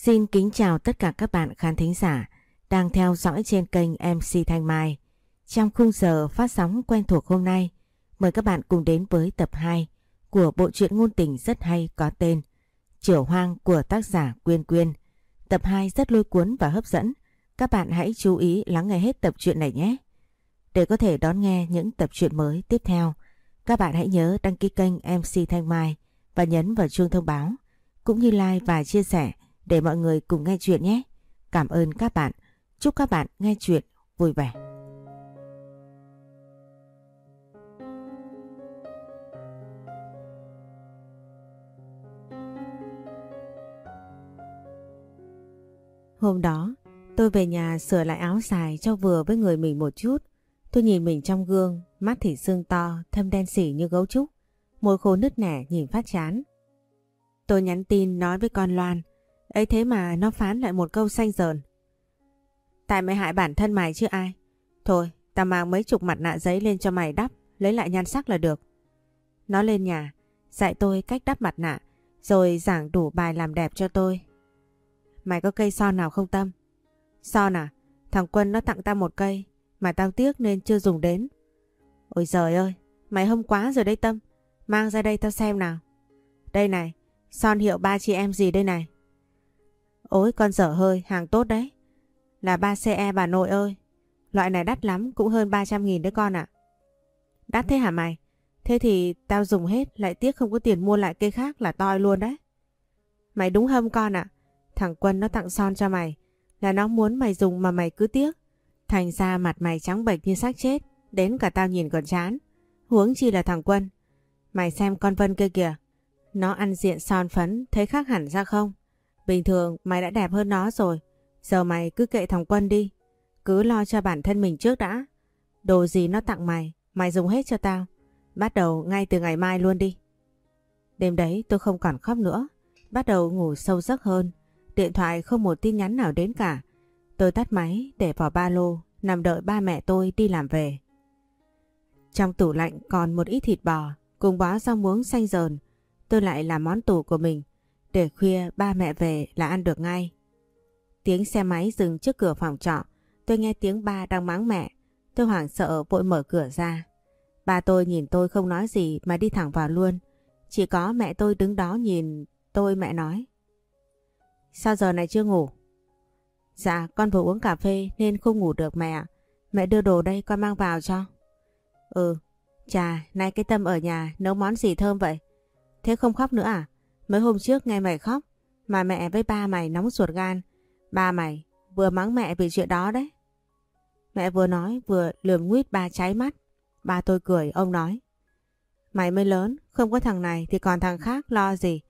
Xin kính chào tất cả các bạn khán thính giả đang theo dõi trên kênh MC Thanh Mai. Trong khung giờ phát sóng quen thuộc hôm nay, mời các bạn cùng đến với tập 2 của bộ truyện ngôn tình rất hay có tên Chiều Hoang của tác giả Quyên Quyên. Tập 2 rất lôi cuốn và hấp dẫn. Các bạn hãy chú ý lắng nghe hết tập truyện này nhé. Để có thể đón nghe những tập truyện mới tiếp theo, các bạn hãy nhớ đăng ký kênh MC Thanh Mai và nhấn vào chuông thông báo, cũng như like và chia sẻ để mọi người cùng nghe chuyện nhé. Cảm ơn các bạn. Chúc các bạn nghe chuyện vui vẻ. Hôm đó, tôi về nhà sửa lại áo dài cho vừa với người mình một chút. Tôi nhìn mình trong gương, mắt thì sưng to, thâm đen xỉ như gấu trúc, môi khô nứt nẻ nhìn phát chán. Tôi nhắn tin nói với con Loan, ấy thế mà nó phán lại một câu xanh dờn. Tại mày hại bản thân mày chứ ai. Thôi, tao mang mấy chục mặt nạ giấy lên cho mày đắp, lấy lại nhan sắc là được. Nó lên nhà, dạy tôi cách đắp mặt nạ, rồi giảng đủ bài làm đẹp cho tôi. Mày có cây son nào không Tâm? Son à? Thằng Quân nó tặng tao một cây, mà tao tiếc nên chưa dùng đến. Ôi giời ơi, mày hôm quá rồi đấy Tâm. Mang ra đây tao xem nào. Đây này, son hiệu ba chị em gì đây này? Ôi con dở hơi, hàng tốt đấy. Là 3CE e bà nội ơi. Loại này đắt lắm, cũng hơn 300 nghìn đấy con ạ. Đắt thế hả mày? Thế thì tao dùng hết, lại tiếc không có tiền mua lại cây khác là toi luôn đấy. Mày đúng hâm con ạ. Thằng Quân nó tặng son cho mày. Là nó muốn mày dùng mà mày cứ tiếc. Thành ra mặt mày trắng bệch như xác chết. Đến cả tao nhìn còn chán. Huống chi là thằng Quân. Mày xem con Vân kia kìa. Nó ăn diện son phấn thấy khác hẳn ra không? Bình thường mày đã đẹp hơn nó rồi. Giờ mày cứ kệ thằng Quân đi. Cứ lo cho bản thân mình trước đã. Đồ gì nó tặng mày, mày dùng hết cho tao. Bắt đầu ngay từ ngày mai luôn đi. Đêm đấy tôi không còn khóc nữa. Bắt đầu ngủ sâu giấc hơn. Điện thoại không một tin nhắn nào đến cả. Tôi tắt máy để vào ba lô, nằm đợi ba mẹ tôi đi làm về. Trong tủ lạnh còn một ít thịt bò, cùng bó rau muống xanh dờn. Tôi lại làm món tủ của mình. Để khuya ba mẹ về là ăn được ngay. Tiếng xe máy dừng trước cửa phòng trọ. Tôi nghe tiếng ba đang mắng mẹ. Tôi hoảng sợ vội mở cửa ra. Ba tôi nhìn tôi không nói gì mà đi thẳng vào luôn. Chỉ có mẹ tôi đứng đó nhìn tôi mẹ nói. Sao giờ này chưa ngủ? Dạ con vừa uống cà phê nên không ngủ được mẹ Mẹ đưa đồ đây con mang vào cho. Ừ, chà, nay cái Tâm ở nhà nấu món gì thơm vậy? Thế không khóc nữa à? Mấy hôm trước nghe mày khóc mà mẹ với ba mày nóng ruột gan. Ba mày vừa mắng mẹ vì chuyện đó đấy. Mẹ vừa nói vừa lườm nguyết ba cháy mắt. Ba tôi cười, ông nói. Mày mới lớn, không có thằng này thì còn thằng khác lo gì.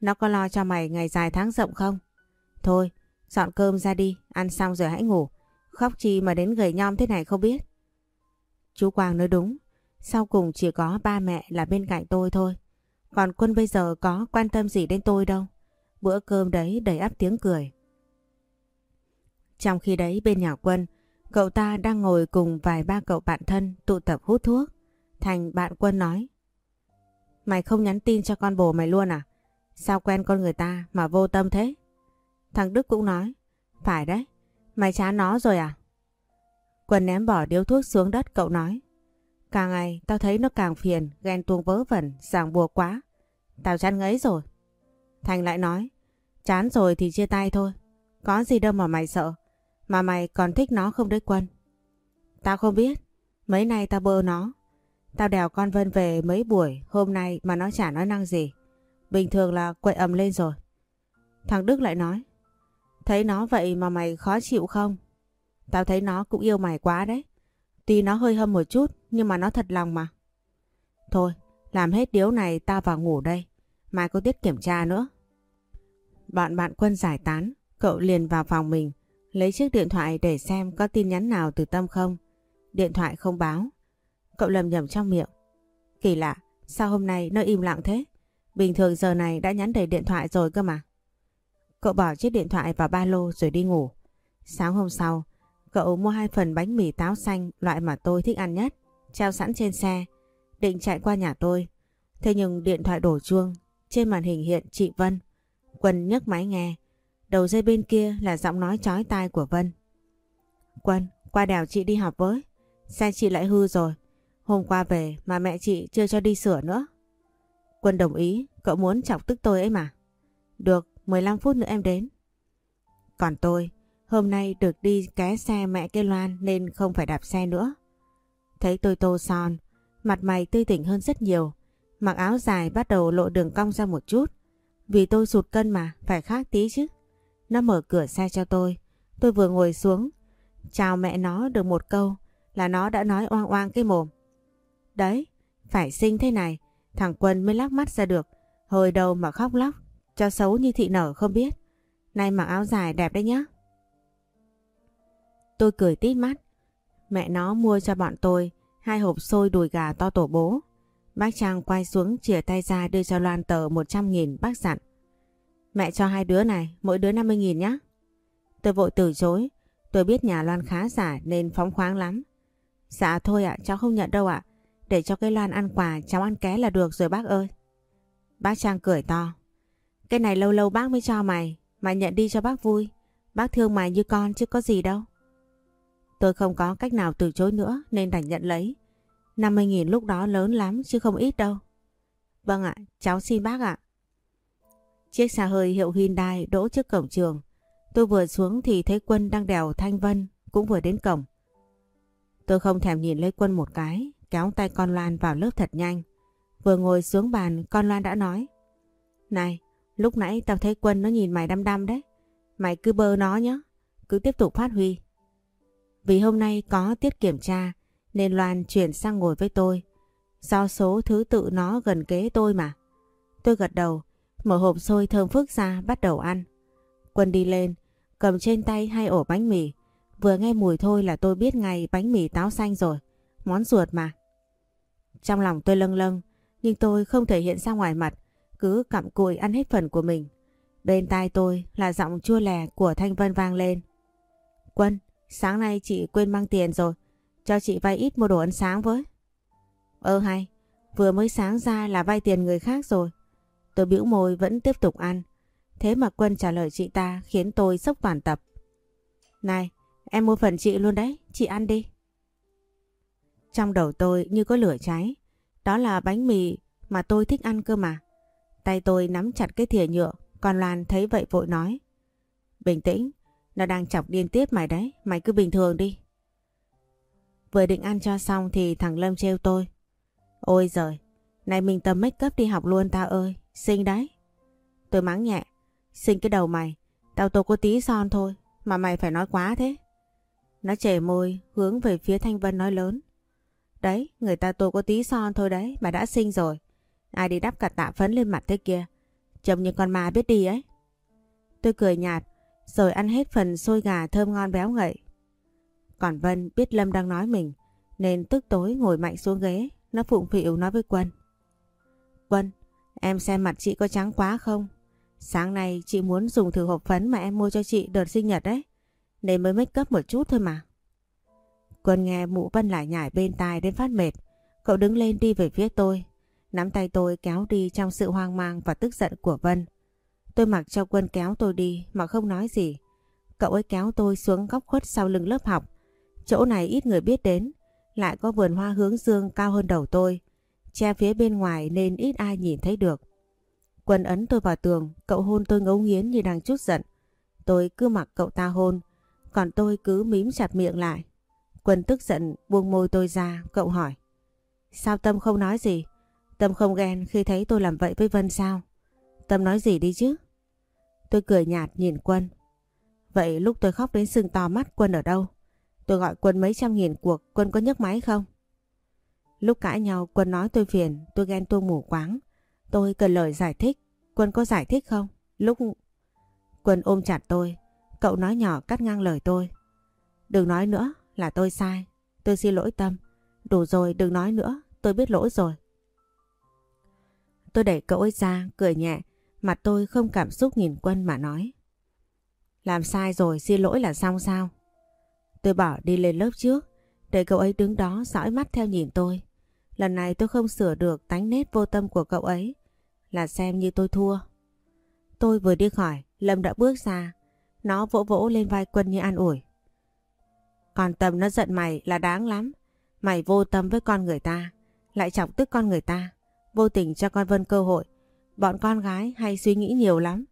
Nó có lo cho mày ngày dài tháng rộng không? Thôi, dọn cơm ra đi, ăn xong rồi hãy ngủ. Khóc chi mà đến gầy nhom thế này không biết. Chú Quang nói đúng, sau cùng chỉ có ba mẹ là bên cạnh tôi thôi. Còn Quân bây giờ có quan tâm gì đến tôi đâu. Bữa cơm đấy đầy áp tiếng cười. Trong khi đấy bên nhà Quân, cậu ta đang ngồi cùng vài ba cậu bạn thân tụ tập hút thuốc. Thành bạn Quân nói. Mày không nhắn tin cho con bồ mày luôn à? Sao quen con người ta mà vô tâm thế? Thằng Đức cũng nói. Phải đấy, mày chán nó rồi à? Quân ném bỏ điếu thuốc xuống đất cậu nói. Càng ngày tao thấy nó càng phiền, ghen tuông vớ vẩn, ràng buộc quá. Tao chán ngấy rồi. Thành lại nói, chán rồi thì chia tay thôi. Có gì đâu mà mày sợ. Mà mày còn thích nó không đấy Quân? Tao không biết. Mấy nay tao bơ nó. Tao đèo con Vân về mấy buổi hôm nay mà nó chả nói năng gì. Bình thường là quậy ầm lên rồi. Thằng Đức lại nói. Thấy nó vậy mà mày khó chịu không? Tao thấy nó cũng yêu mày quá đấy. Tuy nó hơi hâm một chút nhưng mà nó thật lòng mà. Thôi, làm hết điếu này ta vào ngủ đây. Mai có tiết kiểm tra nữa. Bạn bạn quân giải tán, cậu liền vào phòng mình, lấy chiếc điện thoại để xem có tin nhắn nào từ Tâm không. Điện thoại không báo. Cậu lầm nhầm trong miệng. Kỳ lạ, sao hôm nay nó im lặng thế? Bình thường giờ này đã nhắn đầy điện thoại rồi cơ mà. Cậu bỏ chiếc điện thoại vào ba lô rồi đi ngủ. Sáng hôm sau, cậu mua hai phần bánh mì táo xanh loại mà tôi thích ăn nhất, treo sẵn trên xe, định chạy qua nhà tôi. Thế nhưng điện thoại đổ chuông, trên màn hình hiện chị Vân. Quân nhấc máy nghe. Đầu dây bên kia là giọng nói chói tai của Vân. Quân, qua đèo chị đi học với. Xe chị lại hư rồi. Hôm qua về mà mẹ chị chưa cho đi sửa nữa. Quân đồng ý, cậu muốn chọc tức tôi ấy mà. Được, 15 phút nữa em đến. Còn tôi, hôm nay được đi ké xe mẹ cây loan nên không phải đạp xe nữa. Thấy tôi tô son, mặt mày tươi tỉnh hơn rất nhiều. Mặc áo dài bắt đầu lộ đường cong ra một chút. Vì tôi sụt cân mà, phải khác tí chứ. Nó mở cửa xe cho tôi. Tôi vừa ngồi xuống. Chào mẹ nó được một câu là nó đã nói oang oang cái mồm. Đấy, phải sinh thế này. Thằng Quân mới lắc mắt ra được. Hồi đầu mà khóc lóc. Cho xấu như thị nở không biết. Nay mặc áo dài đẹp đấy nhá. Tôi cười tít mắt. Mẹ nó mua cho bọn tôi hai hộp xôi đùi gà to tổ bố. Bác Trang quay xuống chìa tay ra đưa cho Loan tờ 100 nghìn bác dặn. Mẹ cho hai đứa này, mỗi đứa 50 nghìn nhé. Tôi vội từ chối. Tôi biết nhà Loan khá giả nên phóng khoáng lắm. Dạ thôi ạ, cháu không nhận đâu ạ. Để cho cái Loan ăn quà, cháu ăn ké là được rồi bác ơi. Bác Trang cười to. Cái này lâu lâu bác mới cho mày, mày nhận đi cho bác vui. Bác thương mày như con chứ có gì đâu. Tôi không có cách nào từ chối nữa nên đành nhận lấy. 50.000 lúc đó lớn lắm chứ không ít đâu. Vâng ạ, cháu xin bác ạ. Chiếc xe hơi hiệu Hyundai đỗ trước cổng trường. Tôi vừa xuống thì thấy Quân đang đèo Thanh Vân cũng vừa đến cổng. Tôi không thèm nhìn lấy Quân một cái, kéo tay con Loan vào lớp thật nhanh. Vừa ngồi xuống bàn con Loan đã nói. Này, lúc nãy tao thấy Quân nó nhìn mày đăm đăm đấy. Mày cứ bơ nó nhé, cứ tiếp tục phát huy. Vì hôm nay có tiết kiểm tra nên Loan chuyển sang ngồi với tôi. Do số thứ tự nó gần kế tôi mà. Tôi gật đầu, mở hộp xôi thơm phức ra bắt đầu ăn. Quân đi lên, cầm trên tay hai ổ bánh mì. Vừa nghe mùi thôi là tôi biết ngay bánh mì táo xanh rồi. Món ruột mà. Trong lòng tôi lâng lâng, nhưng tôi không thể hiện ra ngoài mặt, cứ cặm cụi ăn hết phần của mình. Bên tai tôi là giọng chua lè của Thanh Vân vang lên. Quân, sáng nay chị quên mang tiền rồi, cho chị vay ít mua đồ ăn sáng với. Ơ hay, vừa mới sáng ra là vay tiền người khác rồi. Tôi bĩu môi vẫn tiếp tục ăn. Thế mà Quân trả lời chị ta khiến tôi sốc toàn tập. Này, em mua phần chị luôn đấy, chị ăn đi. Trong đầu tôi như có lửa cháy. Đó là bánh mì mà tôi thích ăn cơ mà. Tay tôi nắm chặt cái thìa nhựa, còn Loan thấy vậy vội nói. Bình tĩnh, nó đang chọc điên tiếp mày đấy, mày cứ bình thường đi. Vừa định ăn cho xong thì thằng Lâm trêu tôi. Ôi giời, này mình tầm make up đi học luôn ta ơi, xinh đấy. Tôi mắng nhẹ, xinh cái đầu mày, tao tô có tí son thôi, mà mày phải nói quá thế. Nó chảy môi, hướng về phía Thanh Vân nói lớn. Đấy, người ta tô có tí son thôi đấy, mà đã xinh rồi. Ai đi đắp cả tạ phấn lên mặt thế kia, trông như con ma biết đi ấy. Tôi cười nhạt, rồi ăn hết phần xôi gà thơm ngon béo ngậy. Còn Vân biết Lâm đang nói mình, nên tức tối ngồi mạnh xuống ghế, nó phụng phịu nói với Quân. Quân, em xem mặt chị có trắng quá không? Sáng nay chị muốn dùng thử hộp phấn mà em mua cho chị đợt sinh nhật đấy, nên mới make up một chút thôi mà. Quân nghe mụ Vân lại nhảy bên tai đến phát mệt, cậu đứng lên đi về phía tôi, nắm tay tôi kéo đi trong sự hoang mang và tức giận của Vân. Tôi mặc cho Quân kéo tôi đi mà không nói gì. Cậu ấy kéo tôi xuống góc khuất sau lưng lớp học. Chỗ này ít người biết đến, lại có vườn hoa hướng dương cao hơn đầu tôi. Che phía bên ngoài nên ít ai nhìn thấy được. Quân ấn tôi vào tường, cậu hôn tôi ngấu nghiến như đang chút giận. Tôi cứ mặc cậu ta hôn, còn tôi cứ mím chặt miệng lại. Quân tức giận buông môi tôi ra, cậu hỏi. Sao Tâm không nói gì? Tâm không ghen khi thấy tôi làm vậy với Vân sao? Tâm nói gì đi chứ? Tôi cười nhạt nhìn Quân. Vậy lúc tôi khóc đến sưng to mắt Quân ở đâu? Tôi gọi Quân mấy trăm nghìn cuộc, Quân có nhấc máy không? Lúc cãi nhau Quân nói tôi phiền, tôi ghen tuông mù quáng. Tôi cần lời giải thích, Quân có giải thích không? Lúc... Quân ôm chặt tôi, cậu nói nhỏ cắt ngang lời tôi. Đừng nói nữa, là tôi sai. Tôi xin lỗi Tâm. Đủ rồi, đừng nói nữa, tôi biết lỗi rồi. Tôi đẩy cậu ấy ra, cười nhẹ, mặt tôi không cảm xúc nhìn Quân mà nói. Làm sai rồi, xin lỗi là xong sao? Tôi bỏ đi lên lớp trước, để cậu ấy đứng đó dõi mắt theo nhìn tôi. Lần này tôi không sửa được tánh nét vô tâm của cậu ấy, là xem như tôi thua. Tôi vừa đi khỏi, Lâm đã bước ra, Nó vỗ vỗ lên vai Quân như an ủi. Còn Tâm nó giận mày là đáng lắm. Mày vô tâm với con người ta, lại chọc tức con người ta, vô tình cho con Vân cơ hội. Bọn con gái hay suy nghĩ nhiều lắm.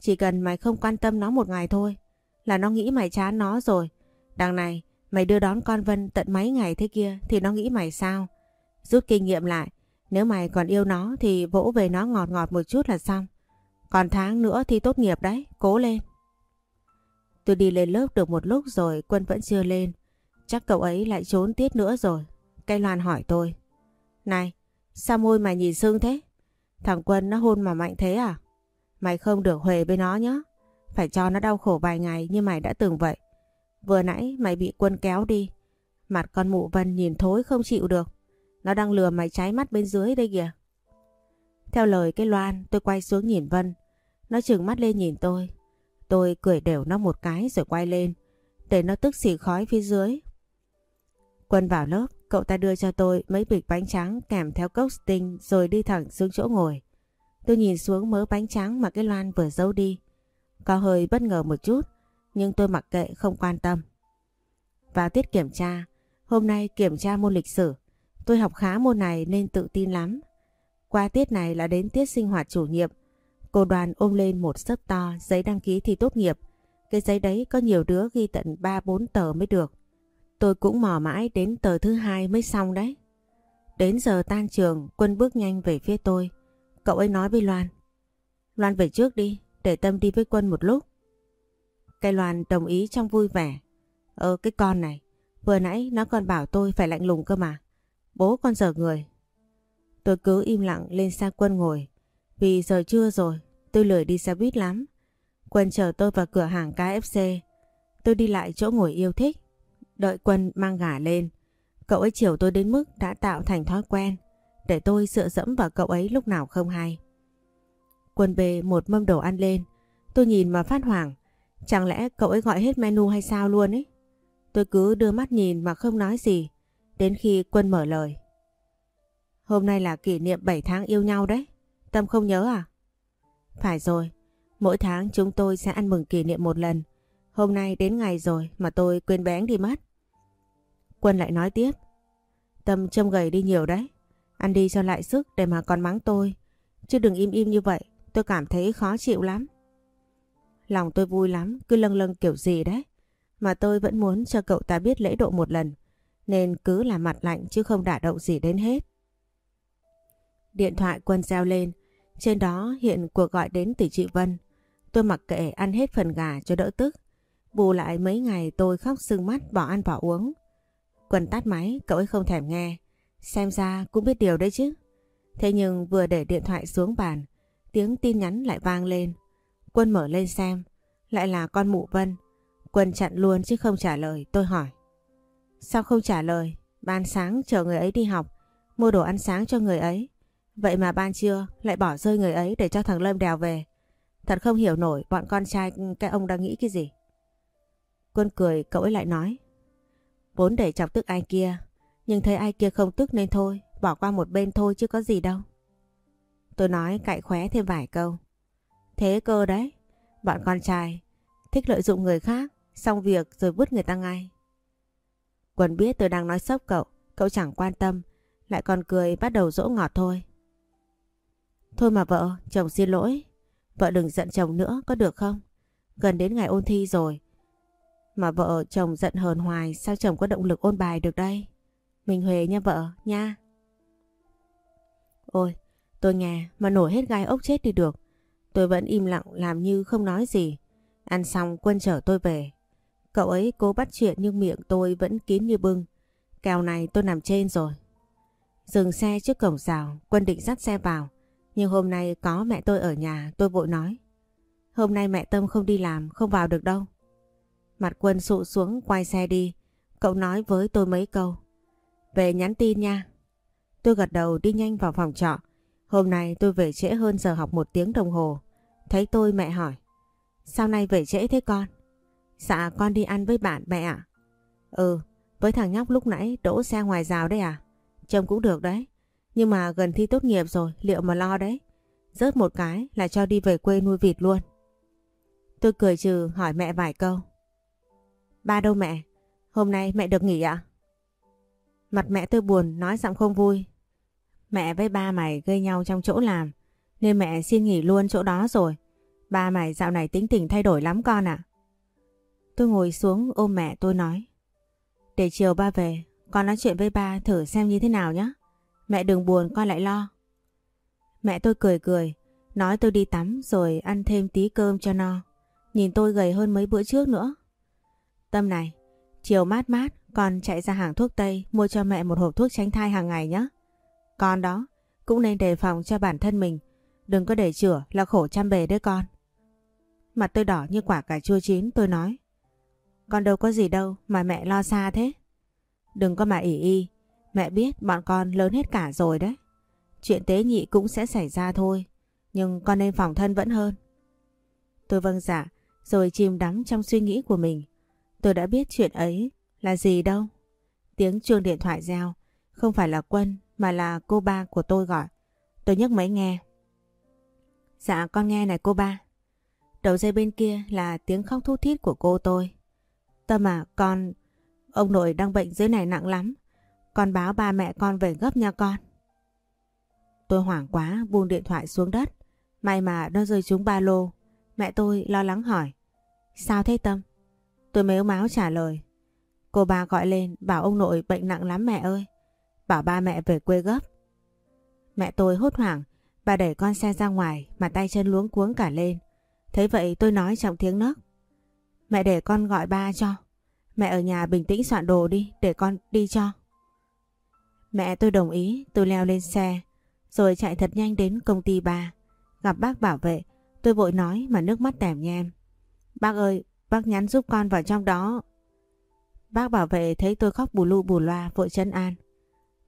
Chỉ cần mày không quan tâm nó một ngày thôi, là nó nghĩ mày chán nó rồi. Đằng này, mày đưa đón con Vân tận mấy ngày thế kia thì nó nghĩ mày sao? Rút kinh nghiệm lại, nếu mày còn yêu nó thì vỗ về nó ngọt ngọt một chút là xong. Còn tháng nữa thì tốt nghiệp đấy, cố lên. Tôi đi lên lớp được một lúc rồi Quân vẫn chưa lên. Chắc cậu ấy lại trốn tiết nữa rồi. Cây Loan hỏi tôi. Này, sao môi mày nhìn sưng thế? Thằng Quân nó hôn mà mạnh thế à? Mày không được huề với nó nhé. Phải cho nó đau khổ vài ngày như mày đã từng vậy. Vừa nãy mày bị Quân kéo đi. Mặt con mụ Vân nhìn thối không chịu được. Nó đang lừa mày cháy mắt bên dưới đây kìa. Theo lời cái Loan, tôi quay xuống nhìn Vân. Nó trừng mắt lên nhìn tôi. Tôi cười đều nó một cái rồi quay lên. Để nó tức xì khói phía dưới. Quân vào lớp, cậu ta đưa cho tôi mấy bịch bánh trắng kèm theo cốc tinh rồi đi thẳng xuống chỗ ngồi. Tôi nhìn xuống mớ bánh trắng mà cái Loan vừa giấu đi. Có hơi bất ngờ một chút, nhưng tôi mặc kệ không quan tâm. Vào tiết kiểm tra, hôm nay kiểm tra môn lịch sử. Tôi học khá môn này nên tự tin lắm. Qua tiết này là đến tiết sinh hoạt chủ nhiệm. Cô đoàn ôm lên một sấp to giấy đăng ký thi tốt nghiệp. Cái giấy đấy có nhiều đứa ghi tận 3-4 tờ mới được. Tôi cũng mò mãi đến tờ thứ hai mới xong đấy. Đến giờ tan trường, Quân bước nhanh về phía tôi. Cậu ấy nói với Loan. Loan về trước đi, để Tâm đi với Quân một lúc. Cây Loan đồng ý trong vui vẻ. Ờ cái con này, vừa nãy nó còn bảo tôi phải lạnh lùng cơ mà. Bố con giờ người. Tôi cứ im lặng lên xa Quân ngồi. Vì giờ trưa rồi, tôi lười đi xe buýt lắm. Quân chờ tôi vào cửa hàng KFC. Tôi đi lại chỗ ngồi yêu thích. Đợi Quân mang gà lên. Cậu ấy chiều tôi đến mức đã tạo thành thói quen. Để tôi dựa dẫm vào cậu ấy lúc nào không hay. Quân bê một mâm đồ ăn lên. Tôi nhìn mà phát hoảng. Chẳng lẽ cậu ấy gọi hết menu hay sao luôn ấy? Tôi cứ đưa mắt nhìn mà không nói gì. Đến khi Quân mở lời. Hôm nay là kỷ niệm 7 tháng yêu nhau đấy. Tâm không nhớ à? Phải rồi. Mỗi tháng chúng tôi sẽ ăn mừng kỷ niệm một lần. Hôm nay đến ngày rồi mà tôi quên bén đi mất. Quân lại nói tiếp. Tâm trông gầy đi nhiều đấy. Ăn đi cho lại sức để mà còn mắng tôi. Chứ đừng im im như vậy. Tôi cảm thấy khó chịu lắm. Lòng tôi vui lắm, cứ lâng lâng kiểu gì đấy. Mà tôi vẫn muốn cho cậu ta biết lễ độ một lần. Nên cứ là mặt lạnh chứ không đả động gì đến hết. Điện thoại quân reo lên. Trên đó hiện cuộc gọi đến từ chị Vân. Tôi mặc kệ ăn hết phần gà cho đỡ tức. Bù lại mấy ngày tôi khóc sưng mắt bỏ ăn bỏ uống. Quân tắt máy, cậu ấy không thèm nghe. Xem ra cũng biết điều đấy chứ. Thế nhưng vừa để điện thoại xuống bàn, tiếng tin nhắn lại vang lên. Quân mở lên xem, lại là con mụ Vân. Quân chặn luôn chứ không trả lời, tôi hỏi. Sao không trả lời? Ban sáng chờ người ấy đi học, mua đồ ăn sáng cho người ấy. Vậy mà ban trưa lại bỏ rơi người ấy để cho thằng Lâm đèo về. Thật không hiểu nổi bọn con trai cái ông đang nghĩ cái gì. Quân cười cậu ấy lại nói. Vốn để chọc tức ai kia, nhưng thấy ai kia không tức nên thôi, bỏ qua một bên thôi chứ có gì đâu. Tôi nói cậy khóe thêm vài câu. Thế cơ đấy, bọn con trai thích lợi dụng người khác, xong việc rồi vứt người ta ngay. quần biết tôi đang nói sốc cậu, cậu chẳng quan tâm, lại còn cười bắt đầu dỗ ngọt thôi. Thôi mà vợ, chồng xin lỗi, vợ đừng giận chồng nữa có được không? Gần đến ngày ôn thi rồi, mà vợ chồng giận hờn hoài sao chồng có động lực ôn bài được đây? Mình Huệ nha vợ, nha. Ôi, tôi nghe mà nổi hết gai ốc chết đi được. Tôi vẫn im lặng làm như không nói gì. Ăn xong quân chở tôi về. Cậu ấy cố bắt chuyện nhưng miệng tôi vẫn kín như bưng. Kèo này tôi nằm trên rồi. Dừng xe trước cổng rào, quân định dắt xe vào. Nhưng hôm nay có mẹ tôi ở nhà, tôi vội nói. Hôm nay mẹ Tâm không đi làm, không vào được đâu. Mặt quân sụ xuống quay xe đi. Cậu nói với tôi mấy câu. Về nhắn tin nha. Tôi gật đầu đi nhanh vào phòng trọ. Hôm nay tôi về trễ hơn giờ học một tiếng đồng hồ. Thấy tôi mẹ hỏi. Sao nay về trễ thế con? Dạ con đi ăn với bạn mẹ ạ. Ừ, với thằng nhóc lúc nãy đỗ xe ngoài rào đấy à? Trông cũng được đấy. Nhưng mà gần thi tốt nghiệp rồi, liệu mà lo đấy? Rớt một cái là cho đi về quê nuôi vịt luôn. Tôi cười trừ hỏi mẹ vài câu. Ba đâu mẹ? Hôm nay mẹ được nghỉ ạ? Mặt mẹ tôi buồn nói giọng không vui. Mẹ với ba mày gây nhau trong chỗ làm nên mẹ xin nghỉ luôn chỗ đó rồi. Ba mày dạo này tính tình thay đổi lắm con ạ. Tôi ngồi xuống ôm mẹ tôi nói. Để chiều ba về, con nói chuyện với ba thử xem như thế nào nhé. Mẹ đừng buồn con lại lo. Mẹ tôi cười cười, nói tôi đi tắm rồi ăn thêm tí cơm cho no. Nhìn tôi gầy hơn mấy bữa trước nữa. Tâm này, chiều mát mát con chạy ra hàng thuốc Tây mua cho mẹ một hộp thuốc tránh thai hàng ngày nhé. Con đó cũng nên đề phòng cho bản thân mình. Đừng có để chữa là khổ chăm bề đấy con. Mặt tôi đỏ như quả cà chua chín tôi nói. Con đâu có gì đâu mà mẹ lo xa thế. Đừng có mà ỉ y. Mẹ biết bọn con lớn hết cả rồi đấy. Chuyện tế nhị cũng sẽ xảy ra thôi. Nhưng con nên phòng thân vẫn hơn. Tôi vâng dạ rồi chìm đắm trong suy nghĩ của mình. Tôi đã biết chuyện ấy là gì đâu. Tiếng chuông điện thoại reo. Không phải là Quân, mà là cô ba của tôi gọi. Tôi nhấc máy nghe. Dạ con nghe này, cô ba. Đầu dây bên kia là tiếng khóc thút thít của cô tôi. Tâm à con... Ông nội đang bệnh dưới này nặng lắm. Con báo ba mẹ con về gấp nha con. Tôi hoảng quá, buông điện thoại xuống đất. May mà nó rơi trúng ba lô. Mẹ tôi lo lắng hỏi. Sao thế Tâm? Tôi mếu máo trả lời. Cô ba gọi lên bảo ông nội bệnh nặng lắm mẹ ơi. Bảo ba mẹ về quê gấp. Mẹ tôi hốt hoảng. Bà đẩy con xe ra ngoài mà tay chân luống cuống cả lên. Thế vậy tôi nói trong tiếng nấc. Mẹ để con gọi ba cho. Mẹ ở nhà bình tĩnh soạn đồ đi để con đi cho. Mẹ tôi đồng ý, tôi leo lên xe, rồi chạy thật nhanh đến công ty ba. Gặp bác bảo vệ, tôi vội nói mà nước mắt tèm nhem. Bác ơi, bác nhắn giúp con vào trong đó. Bác bảo vệ thấy tôi khóc bù lu bù loa vội chân an.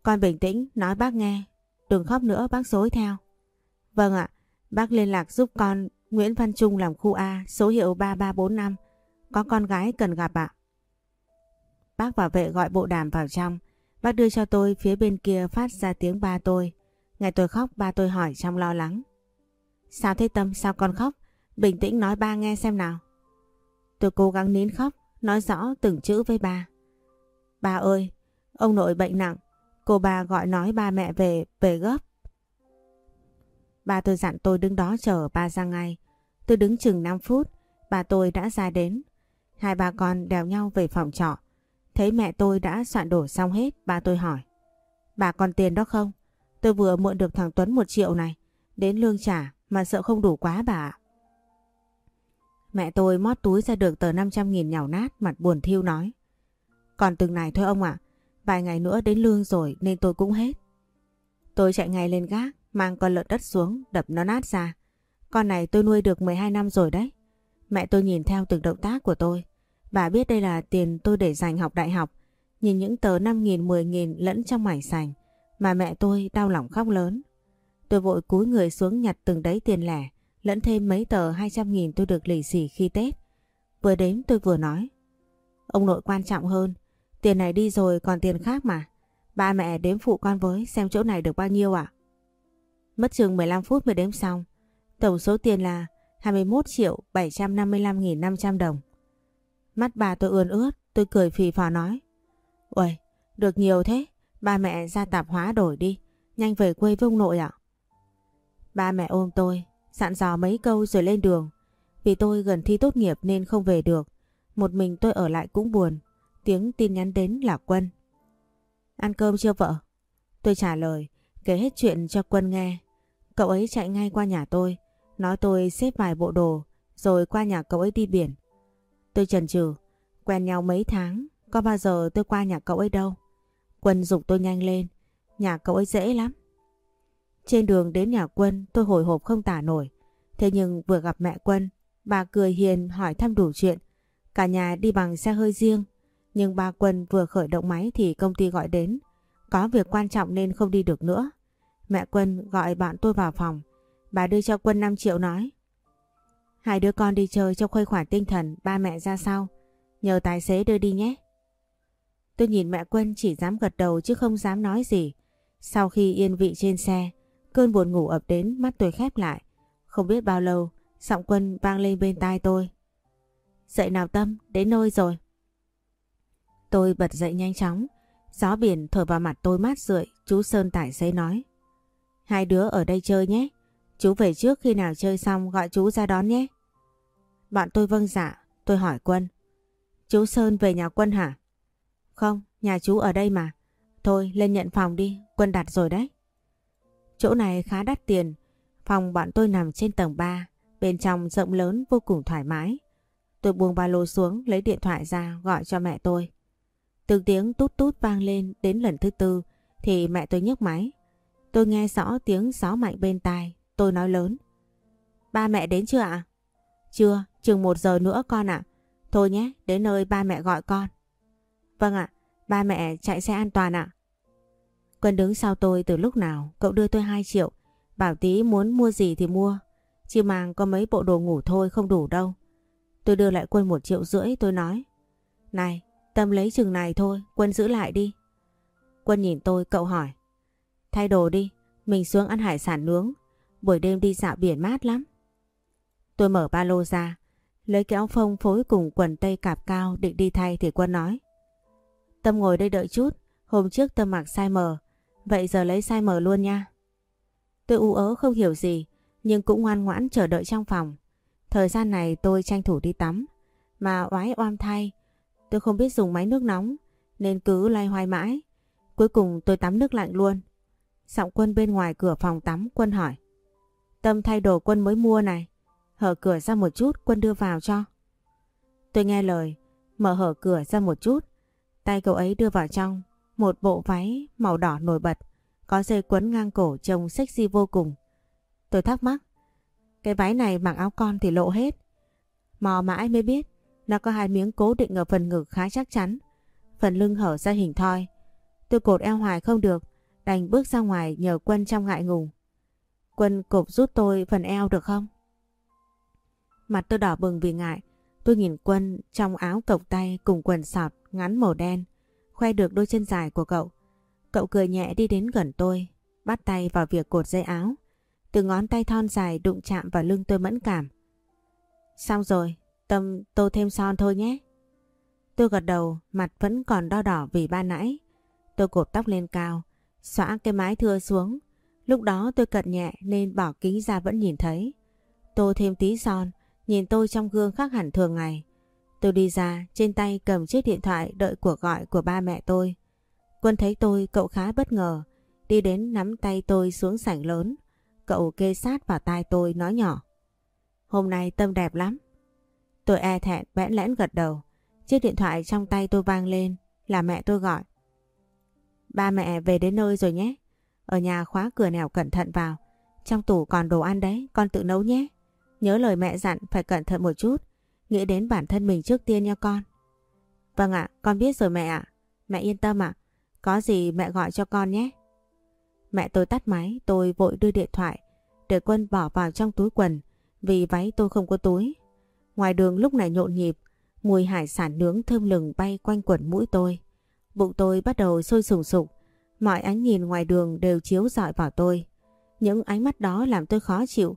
Con bình tĩnh, nói bác nghe. Đừng khóc nữa, bác dối theo. Vâng ạ, bác liên lạc giúp con Nguyễn Văn Trung làm khu A, số hiệu 3345. Có con gái cần gặp ạ. Bác bảo vệ gọi bộ đàm vào trong. Bác đưa cho tôi phía bên kia phát ra tiếng ba tôi. Ngày tôi khóc ba tôi hỏi trong lo lắng. Sao thế Tâm sao con khóc? Bình tĩnh nói ba nghe xem nào. Tôi cố gắng nín khóc, nói rõ từng chữ với ba. Ba ơi, ông nội bệnh nặng. Cô ba gọi nói ba mẹ về, về gấp. Ba tôi dặn tôi đứng đó chờ ba ra ngay. Tôi đứng chừng 5 phút, bà tôi đã ra đến. Hai bà con đèo nhau về phòng trọ. Thấy mẹ tôi đã soạn đổ xong hết, ba tôi hỏi. Bà còn tiền đó không? Tôi vừa mượn được thằng Tuấn một triệu này. Đến lương trả mà sợ không đủ quá bà ạ. Mẹ tôi mót túi ra được tờ 500 nghìn nhào nát mặt buồn thiêu nói. Còn từng này thôi ông ạ. Vài ngày nữa đến lương rồi nên tôi cũng hết. Tôi chạy ngay lên gác, mang con lợn đất xuống, đập nó nát ra. Con này tôi nuôi được 12 năm rồi đấy. Mẹ tôi nhìn theo từng động tác của tôi. Bà biết đây là tiền tôi để dành học đại học. Nhìn những tờ 5.000, 10.000 lẫn trong mảnh sành mà mẹ tôi đau lòng khóc lớn. Tôi vội cúi người xuống nhặt từng đấy tiền lẻ, lẫn thêm mấy tờ 200.000 tôi được lì xì khi Tết. Vừa đếm tôi vừa nói. Ông nội quan trọng hơn, tiền này đi rồi còn tiền khác mà. Ba mẹ đếm phụ con với xem chỗ này được bao nhiêu ạ? Mất chừng 15 phút mới đếm xong. Tổng số tiền là 21 triệu 755.500 đồng. Mắt bà tôi ươn ướt, tôi cười phì phò nói. Uầy, được nhiều thế, ba mẹ ra tạp hóa đổi đi, nhanh về quê với ông nội ạ. Ba mẹ ôm tôi, dặn dò mấy câu rồi lên đường. Vì tôi gần thi tốt nghiệp nên không về được. Một mình tôi ở lại cũng buồn. Tiếng tin nhắn đến là Quân. Ăn cơm chưa vợ? Tôi trả lời, kể hết chuyện cho Quân nghe. Cậu ấy chạy ngay qua nhà tôi, nói tôi xếp vài bộ đồ, rồi qua nhà cậu ấy đi biển. Tôi chần chừ, quen nhau mấy tháng, có bao giờ tôi qua nhà cậu ấy đâu. Quân dục tôi nhanh lên, nhà cậu ấy dễ lắm. Trên đường đến nhà Quân tôi hồi hộp không tả nổi. Thế nhưng vừa gặp mẹ Quân, bà cười hiền hỏi thăm đủ chuyện. Cả nhà đi bằng xe hơi riêng. Nhưng ba Quân vừa khởi động máy thì công ty gọi đến. Có việc quan trọng nên không đi được nữa. Mẹ Quân gọi bạn tôi vào phòng. Bà đưa cho Quân 5 triệu nói. Hai đứa con đi chơi cho khuây khỏa tinh thần ba mẹ ra sau. Nhờ tài xế đưa đi nhé. Tôi nhìn mẹ Quân chỉ dám gật đầu chứ không dám nói gì. Sau khi yên vị trên xe, cơn buồn ngủ ập đến mắt tôi khép lại. Không biết bao lâu, giọng Quân vang lên bên tai tôi. Dậy nào Tâm, đến nơi rồi. Tôi bật dậy nhanh chóng. Gió biển thổi vào mặt tôi mát rượi, chú Sơn tải giấy nói. Hai đứa ở đây chơi nhé. Chú về trước khi nào chơi xong gọi chú ra đón nhé. Bạn tôi vâng dạ, tôi hỏi Quân. Chú Sơn về nhà Quân hả? Không, nhà chú ở đây mà. Thôi lên nhận phòng đi, Quân đặt rồi đấy. Chỗ này khá đắt tiền. Phòng bọn tôi nằm trên tầng 3, bên trong rộng lớn vô cùng thoải mái. Tôi buông ba lô xuống lấy điện thoại ra gọi cho mẹ tôi. Từng tiếng tút tút vang lên đến lần thứ tư thì mẹ tôi nhấc máy. Tôi nghe rõ tiếng gió mạnh bên tai, tôi nói lớn. Ba mẹ đến chưa ạ? Chưa, chừng một giờ nữa con ạ. Thôi nhé, đến nơi ba mẹ gọi con. Vâng ạ, ba mẹ chạy xe an toàn ạ. Quân đứng sau tôi từ lúc nào, cậu đưa tôi 2 triệu. Bảo tí muốn mua gì thì mua. Chỉ mang có mấy bộ đồ ngủ thôi không đủ đâu. Tôi đưa lại quân một triệu rưỡi tôi nói. Này, Tâm lấy chừng này thôi, quân giữ lại đi. Quân nhìn tôi cậu hỏi. Thay đồ đi, mình xuống ăn hải sản nướng. Buổi đêm đi dạo biển mát lắm. Tôi mở ba lô ra, lấy kéo phông phối cùng quần tây cạp cao định đi thay thì quân nói. Tâm ngồi đây đợi chút, hôm trước Tâm mặc size M, vậy giờ lấy size M luôn nha. Tôi u ớ không hiểu gì, nhưng cũng ngoan ngoãn chờ đợi trong phòng. Thời gian này tôi tranh thủ đi tắm, mà oái oam thay, tôi không biết dùng máy nước nóng, nên cứ lay hoay mãi. Cuối cùng tôi tắm nước lạnh luôn. Giọng quân bên ngoài cửa phòng tắm, quân hỏi. Tâm thay đồ quân mới mua này, hở cửa ra một chút, quân đưa vào cho. Tôi nghe lời, mở hở cửa ra một chút, tay cậu ấy đưa vào trong, một bộ váy màu đỏ nổi bật, có dây quấn ngang cổ trông sexy vô cùng. Tôi thắc mắc, cái váy này mặc áo con thì lộ hết. Mò mãi mới biết, nó có hai miếng cố định ở phần ngực khá chắc chắn, phần lưng hở ra hình thoi. Tôi cột eo hoài không được, đành bước ra ngoài nhờ Quân trong ngại ngùng. Quân cột rút tôi phần eo được không? Mặt tôi đỏ bừng vì ngại, tôi nhìn Quân trong áo cộc tay cùng quần sọt ngắn màu đen, khoe được đôi chân dài của cậu. Cậu cười nhẹ đi đến gần tôi, bắt tay vào việc cột dây áo. Từ ngón tay thon dài đụng chạm vào lưng tôi mẫn cảm. Xong rồi, Tâm tô thêm son thôi nhé. Tôi gật đầu, mặt vẫn còn đo đỏ vì ba nãy. Tôi cột tóc lên cao, xõa cái mái thưa xuống. Lúc đó tôi cận nhẹ nên bỏ kính ra vẫn nhìn thấy. Tô thêm tí son, nhìn tôi trong gương khác hẳn thường ngày. Tôi đi ra, trên tay cầm chiếc điện thoại đợi cuộc gọi của ba mẹ tôi. Quân thấy tôi, cậu khá bất ngờ, đi đến nắm tay tôi xuống sảnh lớn. Cậu kê sát vào tai tôi nói nhỏ. Hôm nay Tâm đẹp lắm. Tôi e thẹn bẽn lẽn gật đầu. Chiếc điện thoại trong tay tôi vang lên là mẹ tôi gọi. Ba mẹ về đến nơi rồi nhé. Ở nhà khóa cửa nẻo cẩn thận vào. Trong tủ còn đồ ăn đấy, con tự nấu nhé. Nhớ lời mẹ dặn phải cẩn thận một chút. Nghĩ đến bản thân mình trước tiên nha con. Vâng ạ, con biết rồi mẹ ạ. Mẹ yên tâm ạ. Có gì mẹ gọi cho con nhé. Mẹ tôi tắt máy, tôi vội đưa điện thoại để Quân bỏ vào trong túi quần vì váy tôi không có túi. Ngoài đường lúc này nhộn nhịp, mùi hải sản nướng thơm lừng bay quanh quẩn mũi tôi. Bụng tôi bắt đầu sôi sùng sục, mọi ánh nhìn ngoài đường đều chiếu rọi vào tôi. Những ánh mắt đó làm tôi khó chịu.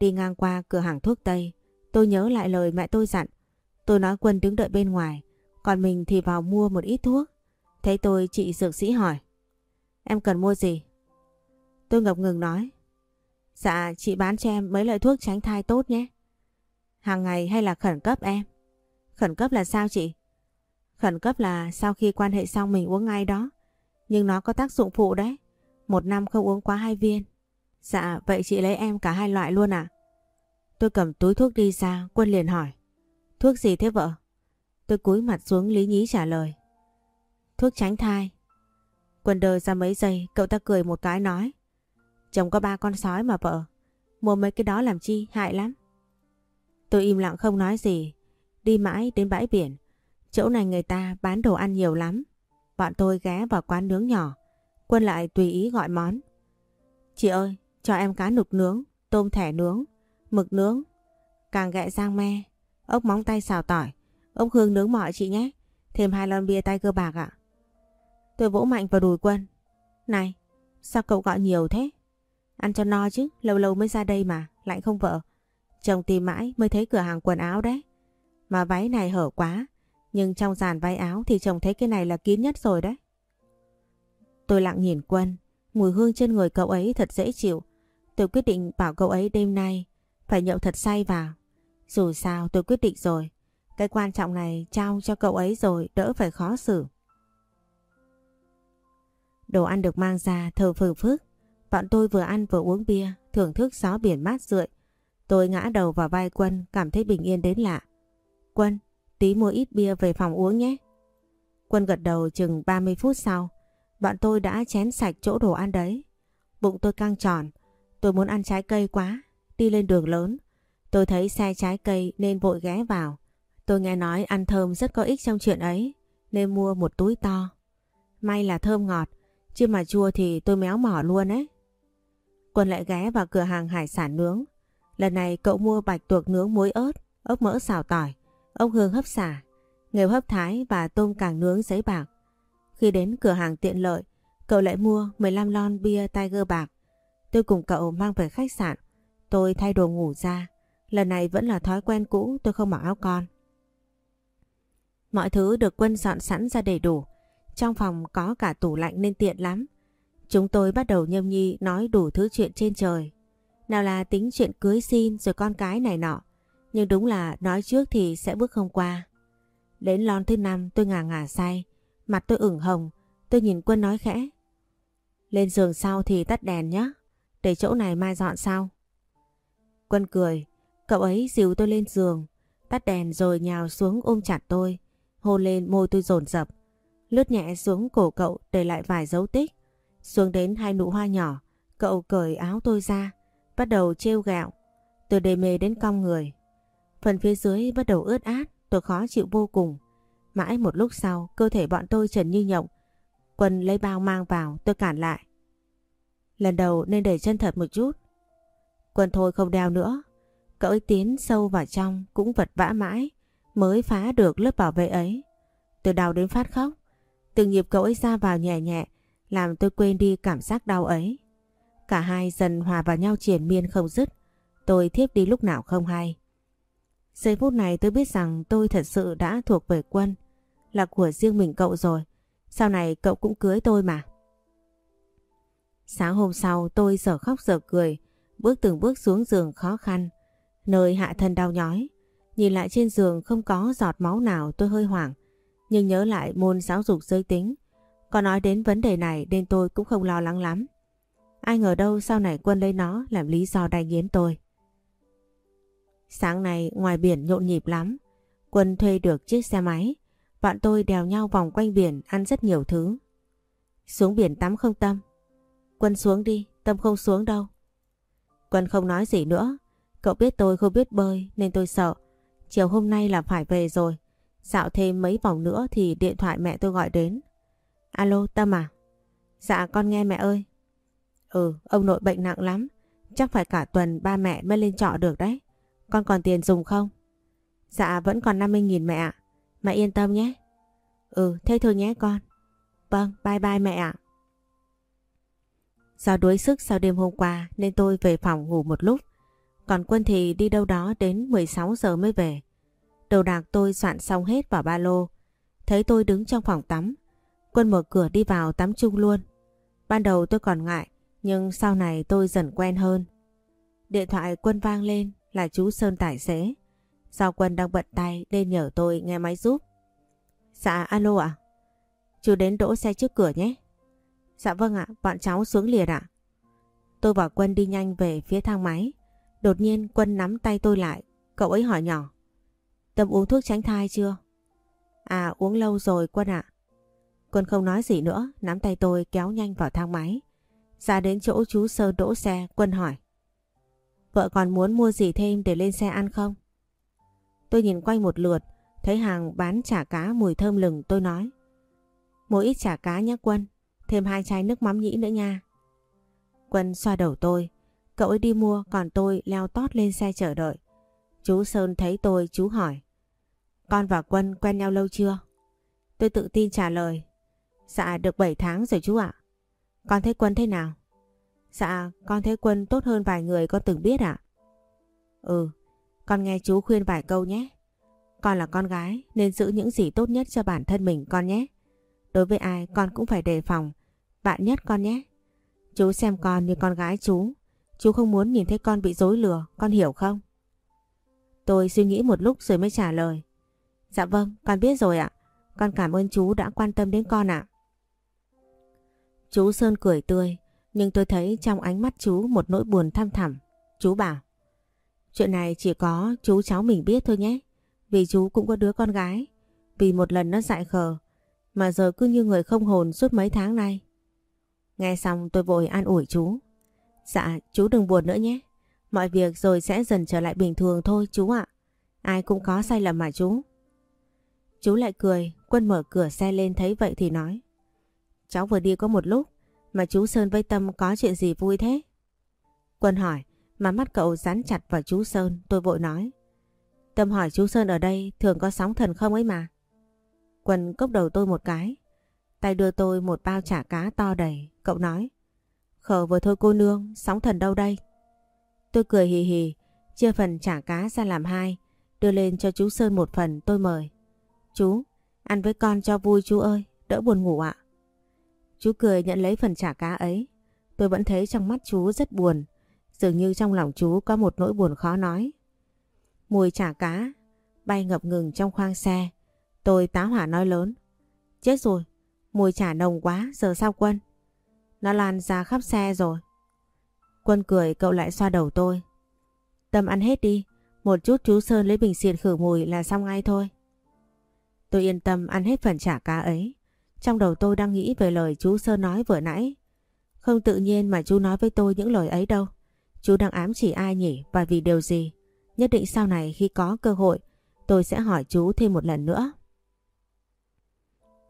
Đi ngang qua cửa hàng thuốc Tây, tôi nhớ lại lời mẹ tôi dặn. Tôi nói Quân đứng đợi bên ngoài, còn mình thì vào mua một ít thuốc. Thấy tôi chị dược sĩ hỏi. Em cần mua gì? Tôi ngập ngừng nói. Dạ chị bán cho em mấy loại thuốc tránh thai tốt nhé. Hàng ngày hay là khẩn cấp em? Khẩn cấp là sao chị? Khẩn cấp là sau khi quan hệ xong mình uống ngay đó. Nhưng nó có tác dụng phụ đấy. Một năm không uống quá hai viên. Dạ vậy chị lấy em cả hai loại luôn à? Tôi cầm túi thuốc đi ra, Quân liền hỏi. Thuốc gì thế vợ? Tôi cúi mặt xuống lý nhí trả lời. Thuốc tránh thai. Quân đờ ra mấy giây, cậu ta cười một cái nói. Chồng có ba con sói mà vợ. Mua mấy cái đó làm chi, hại lắm. Tôi im lặng không nói gì. Đi mãi đến bãi biển. Chỗ này người ta bán đồ ăn nhiều lắm. Bọn tôi ghé vào quán nướng nhỏ. Quân lại tùy ý gọi món. Chị ơi, cho em cá nục nướng, tôm thẻ nướng, mực nướng, càng gẹ rang me, ốc móng tay xào tỏi, ốc hương nướng mọi chị nhé. Thêm hai lon bia tay cơ bạc ạ. Tôi vỗ mạnh vào đùi quân. Này, sao cậu gọi nhiều thế? Ăn cho no chứ, lâu lâu mới ra đây mà, lạnh không vợ. Chồng tìm mãi mới thấy cửa hàng quần áo đấy. Mà váy này hở quá, nhưng trong dàn váy áo thì chồng thấy cái này là kín nhất rồi đấy. Tôi lặng nhìn Quân, mùi hương trên người cậu ấy thật dễ chịu. Tôi quyết định bảo cậu ấy đêm nay phải nhậu thật say vào. Dù sao tôi quyết định rồi, cái quan trọng này trao cho cậu ấy rồi đỡ phải khó xử. Đồ ăn được mang ra thờ phừng phức. Bọn tôi vừa ăn vừa uống bia, thưởng thức gió biển mát rượi. Tôi ngã đầu vào vai Quân, cảm thấy bình yên đến lạ. Quân, tí mua ít bia về phòng uống nhé. Quân gật đầu chừng 30 phút sau. Bọn tôi đã chén sạch chỗ đồ ăn đấy. Bụng tôi căng tròn. Tôi muốn ăn trái cây quá. Đi lên đường lớn. Tôi thấy xe trái cây nên vội ghé vào. Tôi nghe nói ăn thơm rất có ích trong chuyện ấy. Nên mua một túi to. May là thơm ngọt. Chứ mà chua thì tôi méo mỏ luôn ấy. Quân lại ghé vào cửa hàng hải sản nướng. Lần này cậu mua bạch tuộc nướng muối ớt, ốc mỡ xào tỏi, ốc hương hấp xả, nghêu hấp thái và tôm càng nướng giấy bạc. Khi đến cửa hàng tiện lợi, cậu lại mua 15 lon bia Tiger bạc. Tôi cùng cậu mang về khách sạn. Tôi thay đồ ngủ ra. Lần này vẫn là thói quen cũ, tôi không mặc áo con. Mọi thứ được quân dọn sẵn ra đầy đủ. Trong phòng có cả tủ lạnh nên tiện lắm. Chúng tôi bắt đầu nhâm nhi nói đủ thứ chuyện trên trời. Nào là tính chuyện cưới xin rồi con cái này nọ. Nhưng đúng là nói trước thì sẽ bước không qua. Đến lon thứ năm tôi ngả ngả say. Mặt tôi ửng hồng. Tôi nhìn quân nói khẽ. Lên giường sau thì tắt đèn nhé. Để chỗ này mai dọn sau. Quân cười. Cậu ấy dìu tôi lên giường. Tắt đèn rồi nhào xuống ôm chặt tôi. Hôn lên môi tôi dồn dập lướt nhẹ xuống cổ cậu để lại vài dấu tích. Xuống đến hai nụ hoa nhỏ, cậu cởi áo tôi ra, bắt đầu trêu gạo. Tôi đề mề đến cong người. Phần phía dưới bắt đầu ướt át, tôi khó chịu vô cùng. Mãi một lúc sau, cơ thể bọn tôi trần như nhộng. Quân lấy bao mang vào, tôi cản lại. Lần đầu nên để chân thật một chút. Quân thôi không đeo nữa. Cậu ấy tiến sâu vào trong, cũng vật vã mãi, mới phá được lớp bảo vệ ấy. Tôi đau đến phát khóc. Từng nhịp cậu ấy ra vào nhẹ nhẹ, làm tôi quên đi cảm giác đau ấy. Cả hai dần hòa vào nhau triển miên không dứt. Tôi thiếp đi lúc nào không hay. Giây phút này tôi biết rằng tôi thật sự đã thuộc về quân. Là của riêng mình cậu rồi. Sau này cậu cũng cưới tôi mà. Sáng hôm sau tôi giờ khóc giờ cười. Bước từng bước xuống giường khó khăn. Nơi hạ thân đau nhói. Nhìn lại trên giường không có giọt máu nào tôi hơi hoảng. Nhưng nhớ lại môn giáo dục giới tính. Có nói đến vấn đề này nên tôi cũng không lo lắng lắm. Ai ngờ đâu sau này quân lấy nó làm lý do đai nghiến tôi. Sáng nay ngoài biển nhộn nhịp lắm. Quân thuê được chiếc xe máy. bọn tôi đèo nhau vòng quanh biển ăn rất nhiều thứ. Xuống biển tắm không Tâm? Quân xuống đi, Tâm không xuống đâu. Quân không nói gì nữa. Cậu biết tôi không biết bơi nên tôi sợ. Chiều hôm nay là phải về rồi. Dạo thêm mấy vòng nữa thì điện thoại mẹ tôi gọi đến. Alo Tâm à? Dạ con nghe mẹ ơi. Ừ, ông nội bệnh nặng lắm. Chắc phải cả tuần ba mẹ mới lên trọ được đấy. Con còn tiền dùng không? Dạ vẫn còn 50.000 mẹ ạ. Mẹ yên tâm nhé. Ừ, thế thôi nhé con. Vâng, bye bye mẹ ạ. Do đuối sức sau đêm hôm qua nên tôi về phòng ngủ một lúc. Còn Quân thì đi đâu đó đến 16 giờ mới về. Đồ đạc tôi soạn xong hết vào ba lô. Thấy tôi đứng trong phòng tắm. Quân mở cửa đi vào tắm chung luôn. Ban đầu tôi còn ngại, nhưng sau này tôi dần quen hơn. Điện thoại Quân vang lên là chú Sơn tài xế. Do Quân đang bận tay nên nhờ tôi nghe máy giúp. Dạ alo ạ. Chú đến đỗ xe trước cửa nhé. Dạ vâng ạ, bọn cháu xuống liền ạ. Tôi bảo Quân đi nhanh về phía thang máy. Đột nhiên Quân nắm tay tôi lại, cậu ấy hỏi nhỏ. Tâm uống thuốc tránh thai chưa? À uống lâu rồi Quân ạ. Quân không nói gì nữa, nắm tay tôi kéo nhanh vào thang máy. Ra đến chỗ chú Sơ đỗ xe, Quân hỏi. Vợ còn muốn mua gì thêm để lên xe ăn không? Tôi nhìn quanh một lượt, thấy hàng bán chả cá mùi thơm lừng tôi nói. Mua ít chả cá nhé Quân, thêm hai chai nước mắm nhĩ nữa nha. Quân xoa đầu tôi, cậu ấy đi mua còn tôi leo tót lên xe chờ đợi. Chú Sơn thấy tôi chú hỏi. Con và Quân quen nhau lâu chưa? Tôi tự tin trả lời. Dạ được 7 tháng rồi chú ạ. Con thấy Quân thế nào? Dạ con thấy Quân tốt hơn vài người con từng biết ạ. Ừ, con nghe chú khuyên vài câu nhé. con là con gái nên giữ những gì tốt nhất cho bản thân mình con nhé. Đối với ai con cũng phải đề phòng, bạn nhất con nhé. Chú xem con như con gái chú, chú không muốn nhìn thấy con bị dối lừa, con hiểu không? Tôi suy nghĩ một lúc rồi mới trả lời. Dạ vâng, con biết rồi ạ. Con cảm ơn chú đã quan tâm đến con ạ. Chú Sơn cười tươi, nhưng tôi thấy trong ánh mắt chú một nỗi buồn thăm thẳm. Chú bảo, chuyện này chỉ có chú cháu mình biết thôi nhé. Vì chú cũng có đứa con gái. Vì một lần nó dại khờ, mà giờ cứ như người không hồn suốt mấy tháng nay. Nghe xong tôi vội an ủi chú. Dạ, chú đừng buồn nữa nhé. Mọi việc rồi sẽ dần trở lại bình thường thôi chú ạ. Ai cũng có sai lầm mà chú. Chú lại cười, Quân mở cửa xe lên thấy vậy thì nói. Cháu vừa đi có một lúc, mà chú Sơn với Tâm có chuyện gì vui thế? Quân hỏi, mà mắt cậu dán chặt vào chú Sơn, tôi vội nói. Tâm hỏi chú Sơn ở đây thường có sóng thần không ấy mà. Quân cốc đầu tôi một cái. Tay đưa tôi một bao chả cá to đầy. Cậu nói. Khờ vừa thôi cô nương, sóng thần đâu đây? Tôi cười hì hì, chia phần chả cá ra làm hai. Đưa lên cho chú Sơn một phần tôi mời. Chú, ăn với con cho vui chú ơi, đỡ buồn ngủ ạ. Chú cười nhận lấy phần chả cá ấy. Tôi vẫn thấy trong mắt chú rất buồn. Dường như trong lòng chú có một nỗi buồn khó nói. Mùi chả cá bay ngập ngừng trong khoang xe. Tôi tá hỏa nói lớn. Chết rồi, mùi chả nồng quá, giờ sao quân? Nó lan ra khắp xe rồi. Quân cười cậu lại xoa đầu tôi. Tâm ăn hết đi, một chút chú Sơn lấy bình xịt khử mùi là xong ngay thôi. Tôi yên tâm ăn hết phần chả cá ấy. Trong đầu tôi đang nghĩ về lời chú Sơn nói vừa nãy. Không tự nhiên mà chú nói với tôi những lời ấy đâu. Chú đang ám chỉ ai nhỉ và vì điều gì? Nhất định sau này khi có cơ hội tôi sẽ hỏi chú thêm một lần nữa.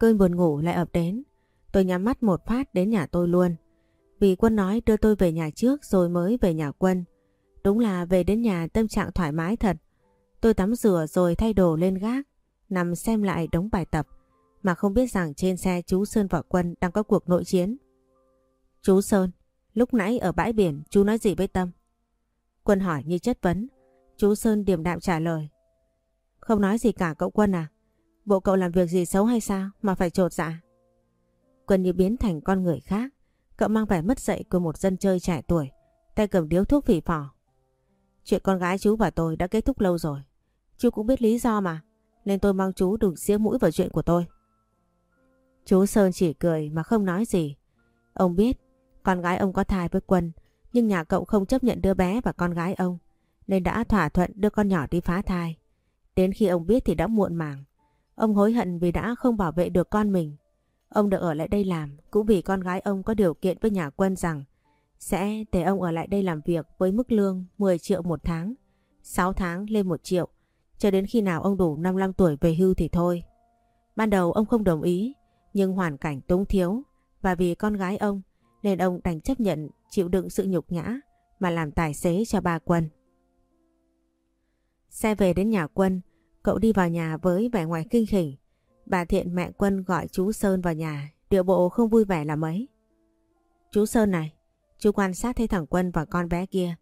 Cơn buồn ngủ lại ập đến. Tôi nhắm mắt một phát đến nhà tôi luôn. Vì quân nói đưa tôi về nhà trước rồi mới về nhà quân. Đúng là về đến nhà tâm trạng thoải mái thật. Tôi tắm rửa rồi thay đồ lên gác, nằm xem lại đống bài tập, mà không biết rằng trên xe chú Sơn và Quân đang có cuộc nội chiến. Chú Sơn, lúc nãy ở bãi biển chú nói gì với Tâm? Quân hỏi như chất vấn, chú Sơn điềm đạm trả lời. Không nói gì cả cậu Quân à, bộ cậu làm việc gì xấu hay sao mà phải trột dạ? Quân như biến thành con người khác, cậu mang vẻ mất dạy của một dân chơi trẻ tuổi, tay cầm điếu thuốc phỉ phỏ. Chuyện con gái chú và tôi đã kết thúc lâu rồi. Chú cũng biết lý do mà. Nên tôi mong chú đừng xía mũi vào chuyện của tôi. Chú Sơn chỉ cười mà không nói gì. Ông biết con gái ông có thai với Quân nhưng nhà cậu không chấp nhận đứa bé và con gái ông nên đã thỏa thuận đưa con nhỏ đi phá thai. Đến khi ông biết thì đã muộn màng. Ông hối hận vì đã không bảo vệ được con mình. Ông được ở lại đây làm cũng vì con gái ông có điều kiện với nhà Quân rằng sẽ để ông ở lại đây làm việc với mức lương 10 triệu một tháng, 6 tháng lên 1 triệu, cho đến khi nào ông đủ 55 tuổi về hưu thì thôi. Ban đầu ông không đồng ý, nhưng hoàn cảnh túng thiếu và vì con gái ông nên ông đành chấp nhận chịu đựng sự nhục nhã mà làm tài xế cho ba Quân. Xe về đến nhà Quân, cậu đi vào nhà với vẻ ngoài kinh khỉnh. Bà Thiện mẹ Quân gọi chú Sơn vào nhà, điệu bộ không vui vẻ là mấy. Chú Sơn này, Chú quan sát thấy thằng Quân và con bé kia.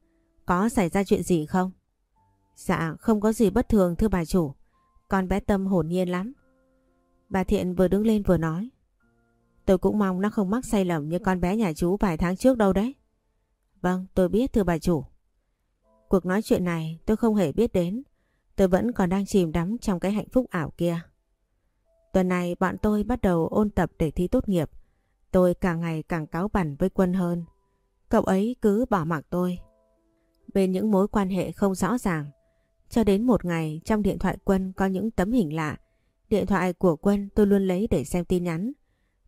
Có xảy ra chuyện gì không? Dạ không có gì bất thường thưa bà chủ. Con bé Tâm hồn nhiên lắm. Bà Thiện vừa đứng lên vừa nói. Tôi cũng mong nó không mắc sai lầm như con bé nhà chú vài tháng trước đâu đấy. Vâng tôi biết thưa bà chủ. Cuộc nói chuyện này tôi không hề biết đến. Tôi vẫn còn đang chìm đắm trong cái hạnh phúc ảo kia. Tuần này bọn tôi bắt đầu ôn tập để thi tốt nghiệp. Tôi càng ngày càng cáo bẩn với quân hơn. Cậu ấy cứ bỏ mặc tôi. Bên những mối quan hệ không rõ ràng. Cho đến một ngày trong điện thoại Quân có những tấm hình lạ. Điện thoại của Quân tôi luôn lấy để xem tin nhắn.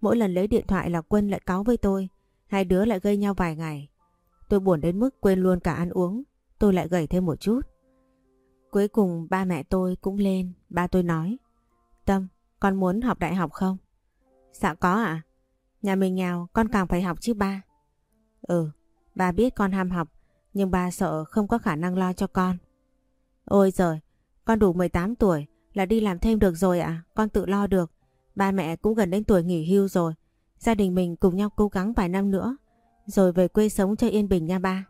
Mỗi lần lấy điện thoại là Quân lại cáo với tôi. Hai đứa lại gây nhau vài ngày. Tôi buồn đến mức quên luôn cả ăn uống. Tôi lại gầy thêm một chút. Cuối cùng ba mẹ tôi cũng lên. Ba tôi nói. Tâm, con muốn học đại học không? Dạ có ạ. À? Nhà mình nghèo, con càng phải học chứ ba. Ừ, ba biết con ham học, nhưng ba sợ không có khả năng lo cho con. Ôi giời, con đủ 18 tuổi là đi làm thêm được rồi ạ, à? con tự lo được. Ba mẹ cũng gần đến tuổi nghỉ hưu rồi. Gia đình mình cùng nhau cố gắng vài năm nữa, rồi về quê sống cho yên bình nha ba.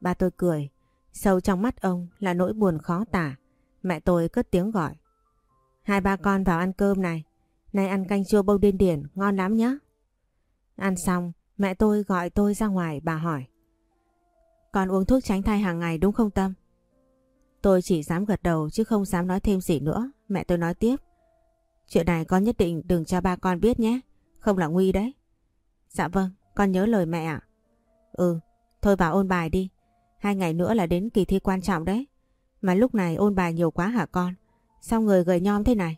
Ba tôi cười, sâu trong mắt ông là nỗi buồn khó tả. Mẹ tôi cất tiếng gọi. Hai ba con vào ăn cơm này. Nay ăn canh chua bông điên điển, ngon lắm nhá. Ăn xong, mẹ tôi gọi tôi ra ngoài bà hỏi. Con uống thuốc tránh thai hàng ngày đúng không Tâm? Tôi chỉ dám gật đầu chứ không dám nói thêm gì nữa. Mẹ tôi nói tiếp. Chuyện này con nhất định đừng cho ba con biết nhé. Không là nguy đấy. Dạ vâng, con nhớ lời mẹ ạ. Ừ, thôi vào ôn bài đi. Hai ngày nữa là đến kỳ thi quan trọng đấy. Mà lúc này ôn bài nhiều quá hả con? Sao người gầy nhom thế này?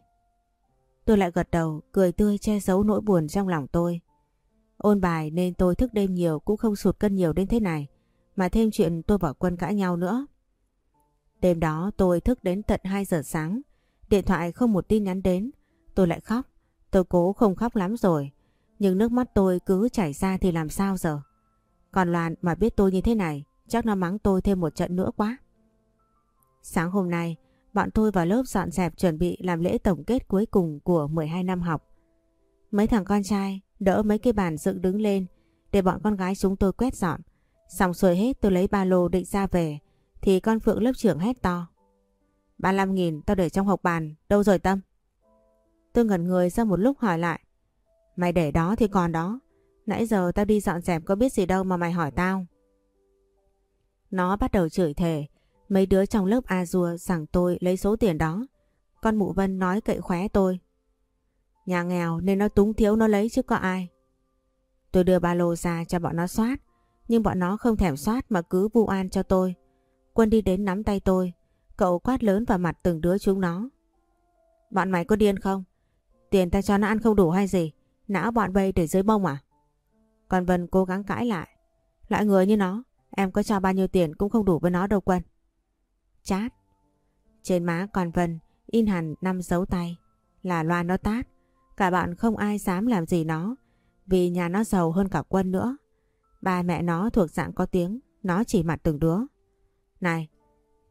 Tôi lại gật đầu, cười tươi che giấu nỗi buồn trong lòng tôi. Ôn bài nên tôi thức đêm nhiều cũng không sụt cân nhiều đến thế này. Mà thêm chuyện tôi bỏ Quân cãi nhau nữa. Đêm đó tôi thức đến tận 2 giờ sáng. Điện thoại không một tin nhắn đến. Tôi lại khóc. Tôi cố không khóc lắm rồi. Nhưng nước mắt tôi cứ chảy ra thì làm sao giờ? Còn Loan mà biết tôi như thế này, chắc nó mắng tôi thêm một trận nữa quá. Sáng hôm nay, bọn tôi vào lớp dọn dẹp chuẩn bị làm lễ tổng kết cuối cùng của 12 năm học. Mấy thằng con trai đỡ mấy cái bàn dựng đứng lên để bọn con gái chúng tôi quét dọn. Xong xuôi hết tôi lấy ba lô định ra về thì con Phượng lớp trưởng hét to. 35.000 tao để trong học bàn, đâu rồi Tâm? Tôi ngẩn người ra một lúc hỏi lại. Mày để đó thì còn đó. Nãy giờ tao đi dọn dẹp có biết gì đâu mà mày hỏi tao. Nó bắt đầu chửi thề. Mấy đứa trong lớp A Dua rằng tôi lấy số tiền đó. Con mụ Vân nói cậy khóe tôi. Nhà nghèo nên nó túng thiếu nó lấy chứ có ai. Tôi đưa ba lô ra cho bọn nó soát. Nhưng bọn nó không thèm soát mà cứ vu an cho tôi. Quân đi đến nắm tay tôi. Cậu quát lớn vào mặt từng đứa chúng nó. Bọn mày có điên không? Tiền ta cho nó ăn không đủ hay gì? Não bọn bay để dưới bông à? Còn Vân cố gắng cãi lại. Loại người như nó, em có cho bao nhiêu tiền cũng không đủ với nó đâu Quân. Chát. Trên má con Vân in hẳn năm dấu tay. Là loa nó tát. Cả bạn không ai dám làm gì nó. Vì nhà nó giàu hơn cả Quân nữa. Ba mẹ nó thuộc dạng có tiếng. Nó chỉ mặt từng đứa. Này,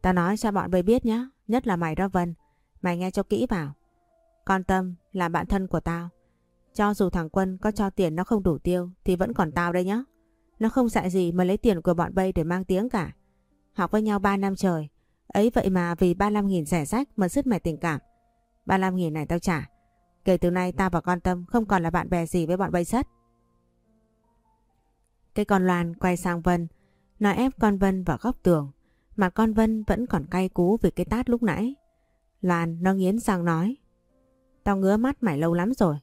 tao nói cho bọn bây biết nhá. Nhất là mày đó Vân. Mày nghe cho kỹ vào. Con Tâm là bạn thân của tao. Cho dù thằng Quân có cho tiền nó không đủ tiêu thì vẫn còn tao đây nhá. Nó không dạy gì mà lấy tiền của bọn bay để mang tiếng cả. Học với nhau 3 năm trời. Ấy vậy mà vì 35.000 rẻ rách mà dứt mẻ tình cảm. 35.000 này tao trả. Kể từ nay tao và con Tâm không còn là bạn bè gì với bọn bay sất. Cái con Loan quay sang Vân. Nó ép con Vân vào góc tường. Mà con Vân vẫn còn cay cú vì cái tát lúc nãy. Loan nó nghiến răng nói. Tao ngứa mắt mày lâu lắm rồi.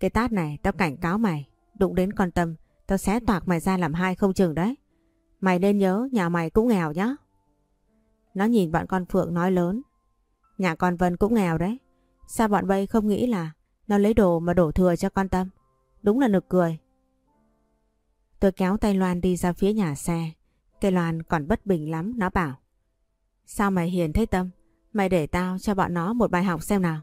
Cái tát này tao cảnh cáo mày. Đụng đến con Tâm, tao xé toạc mày ra làm hai không chừng đấy. Mày nên nhớ nhà mày cũng nghèo nhá. Nó nhìn bọn con Phượng nói lớn. Nhà con Vân cũng nghèo đấy. Sao bọn bay không nghĩ là nó lấy đồ mà đổ thừa cho con Tâm? Đúng là nực cười. Tôi kéo tay Loan đi ra phía nhà xe. Cây Loan còn bất bình lắm, nó bảo. Sao mày hiền thế Tâm? Mày để tao cho bọn nó một bài học xem nào.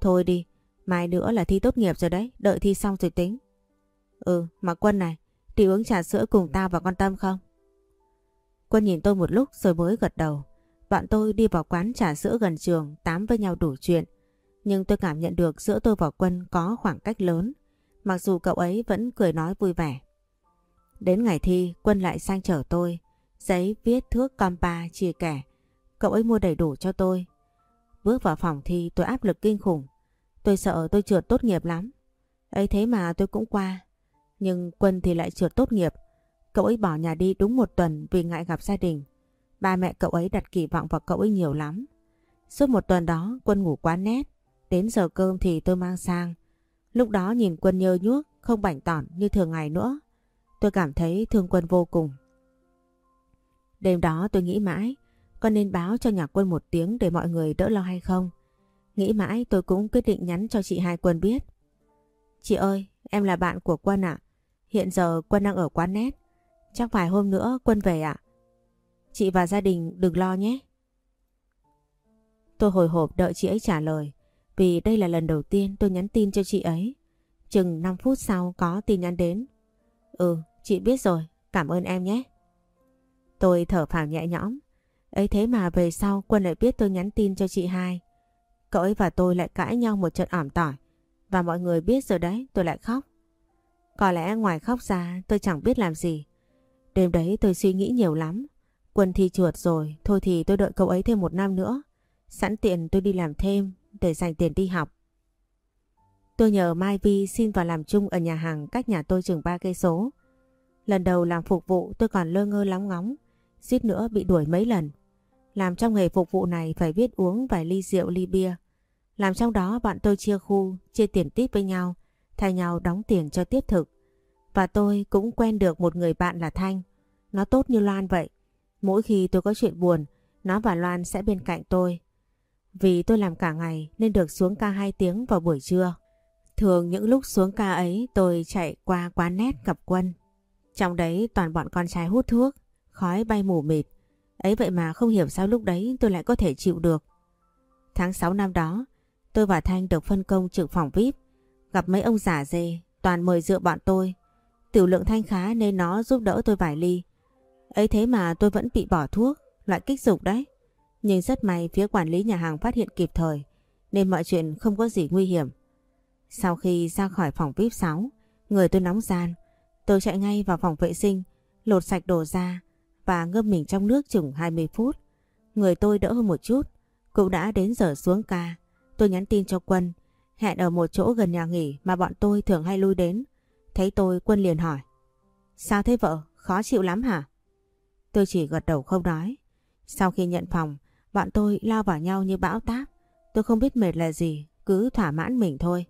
Thôi đi, mai nữa là thi tốt nghiệp rồi đấy, đợi thi xong rồi tính. Ừ, mà Quân này, đi uống trà sữa cùng tao và con Tâm không? Quân nhìn tôi một lúc rồi mới gật đầu. Bạn tôi đi vào quán trà sữa gần trường tám với nhau đủ chuyện. Nhưng tôi cảm nhận được giữa tôi và Quân có khoảng cách lớn. Mặc dù cậu ấy vẫn cười nói vui vẻ. Đến ngày thi, Quân lại sang chở tôi. Giấy viết thước compa chia kẻ. Cậu ấy mua đầy đủ cho tôi. Bước vào phòng thi tôi áp lực kinh khủng. Tôi sợ tôi trượt tốt nghiệp lắm. ấy thế mà tôi cũng qua. Nhưng Quân thì lại trượt tốt nghiệp. Cậu ấy bỏ nhà đi đúng một tuần vì ngại gặp gia đình. Ba mẹ cậu ấy đặt kỳ vọng vào cậu ấy nhiều lắm. Suốt một tuần đó Quân ngủ quá nét. Đến giờ cơm thì tôi mang sang. Lúc đó nhìn Quân nhơ nhuốc, không bảnh tỏn như thường ngày nữa. Tôi cảm thấy thương Quân vô cùng. Đêm đó tôi nghĩ mãi, có nên báo cho nhà Quân một tiếng để mọi người đỡ lo hay không? Nghĩ mãi tôi cũng quyết định nhắn cho chị Hai Quân biết. Chị ơi, em là bạn của Quân ạ. Hiện giờ Quân đang ở quán nét. Chắc vài hôm nữa Quân về ạ. Chị và gia đình đừng lo nhé. Tôi hồi hộp đợi chị ấy trả lời. Vì đây là lần đầu tiên tôi nhắn tin cho chị ấy. Chừng 5 phút sau có tin nhắn đến. Ừ, chị biết rồi. Cảm ơn em nhé. Tôi thở phào nhẹ nhõm. ấy thế mà về sau Quân lại biết tôi nhắn tin cho chị hai. Cậu ấy và tôi lại cãi nhau một trận ỏm tỏi. Và mọi người biết rồi đấy, tôi lại khóc. Có lẽ ngoài khóc ra tôi chẳng biết làm gì. Đêm đấy tôi suy nghĩ nhiều lắm. Quân thi chuột rồi, thôi thì tôi đợi cậu ấy thêm một năm nữa. Sẵn tiện tôi đi làm thêm để dành tiền đi học. Tôi nhờ Mai Vi xin vào làm chung ở nhà hàng cách nhà tôi chừng 3 cây số. Lần đầu làm phục vụ tôi còn lơ ngơ lóng ngóng, suýt nữa bị đuổi mấy lần. Làm trong nghề phục vụ này phải biết uống vài ly rượu ly bia. Làm trong đó bạn tôi chia khu, chia tiền tiếp với nhau, thay nhau đóng tiền cho tiếp thực. Và tôi cũng quen được một người bạn là Thanh. Nó tốt như Loan vậy. Mỗi khi tôi có chuyện buồn, nó và Loan sẽ bên cạnh tôi. Vì tôi làm cả ngày nên được xuống ca 2 tiếng vào buổi trưa. Thường những lúc xuống ca ấy tôi chạy qua quán nét gặp quân. Trong đấy toàn bọn con trai hút thuốc, khói bay mù mịt. Ấy vậy mà không hiểu sao lúc đấy tôi lại có thể chịu được. Tháng 6 năm đó, tôi và Thanh được phân công trực phòng VIP. Gặp mấy ông giả dê, toàn mời rượu bọn tôi. Tiểu lượng Thanh khá nên nó giúp đỡ tôi vài ly. Ấy thế mà tôi vẫn bị bỏ thuốc, loại kích dục đấy. Nhưng rất may phía quản lý nhà hàng phát hiện kịp thời, nên mọi chuyện không có gì nguy hiểm. Sau khi ra khỏi phòng VIP 6, người tôi nóng gian, tôi chạy ngay vào phòng vệ sinh, lột sạch đồ ra và ngâm mình trong nước chừng 20 phút. Người tôi đỡ hơn một chút, cũng đã đến giờ xuống ca. Tôi nhắn tin cho Quân, hẹn ở một chỗ gần nhà nghỉ mà bọn tôi thường hay lui đến. Thấy tôi Quân liền hỏi. Sao thế vợ? Khó chịu lắm hả? Tôi chỉ gật đầu không nói. Sau khi nhận phòng, bọn tôi lao vào nhau như bão táp. Tôi không biết mệt là gì, cứ thỏa mãn mình thôi.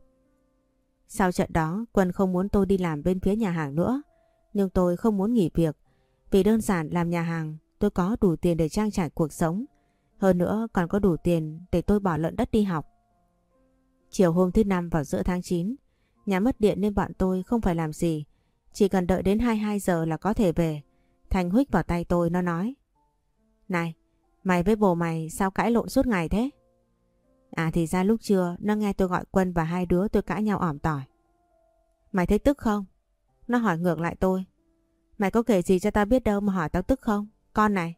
Sau trận đó, Quân không muốn tôi đi làm bên phía nhà hàng nữa. Nhưng tôi không muốn nghỉ việc. Vì đơn giản làm nhà hàng, tôi có đủ tiền để trang trải cuộc sống. Hơn nữa còn có đủ tiền để tôi bỏ lợn đất đi học. Chiều hôm thứ năm vào giữa tháng 9, nhà mất điện nên bọn tôi không phải làm gì. Chỉ cần đợi đến 22 giờ là có thể về. Thành huých vào tay tôi nó nói. Này, mày với bồ mày sao cãi lộn suốt ngày thế? À thì ra lúc trưa nó nghe tôi gọi Quân và hai đứa tôi cãi nhau ỏm tỏi. Mày thấy tức không? Nó hỏi ngược lại tôi. Mày có kể gì cho tao biết đâu mà hỏi tao tức không? Con này.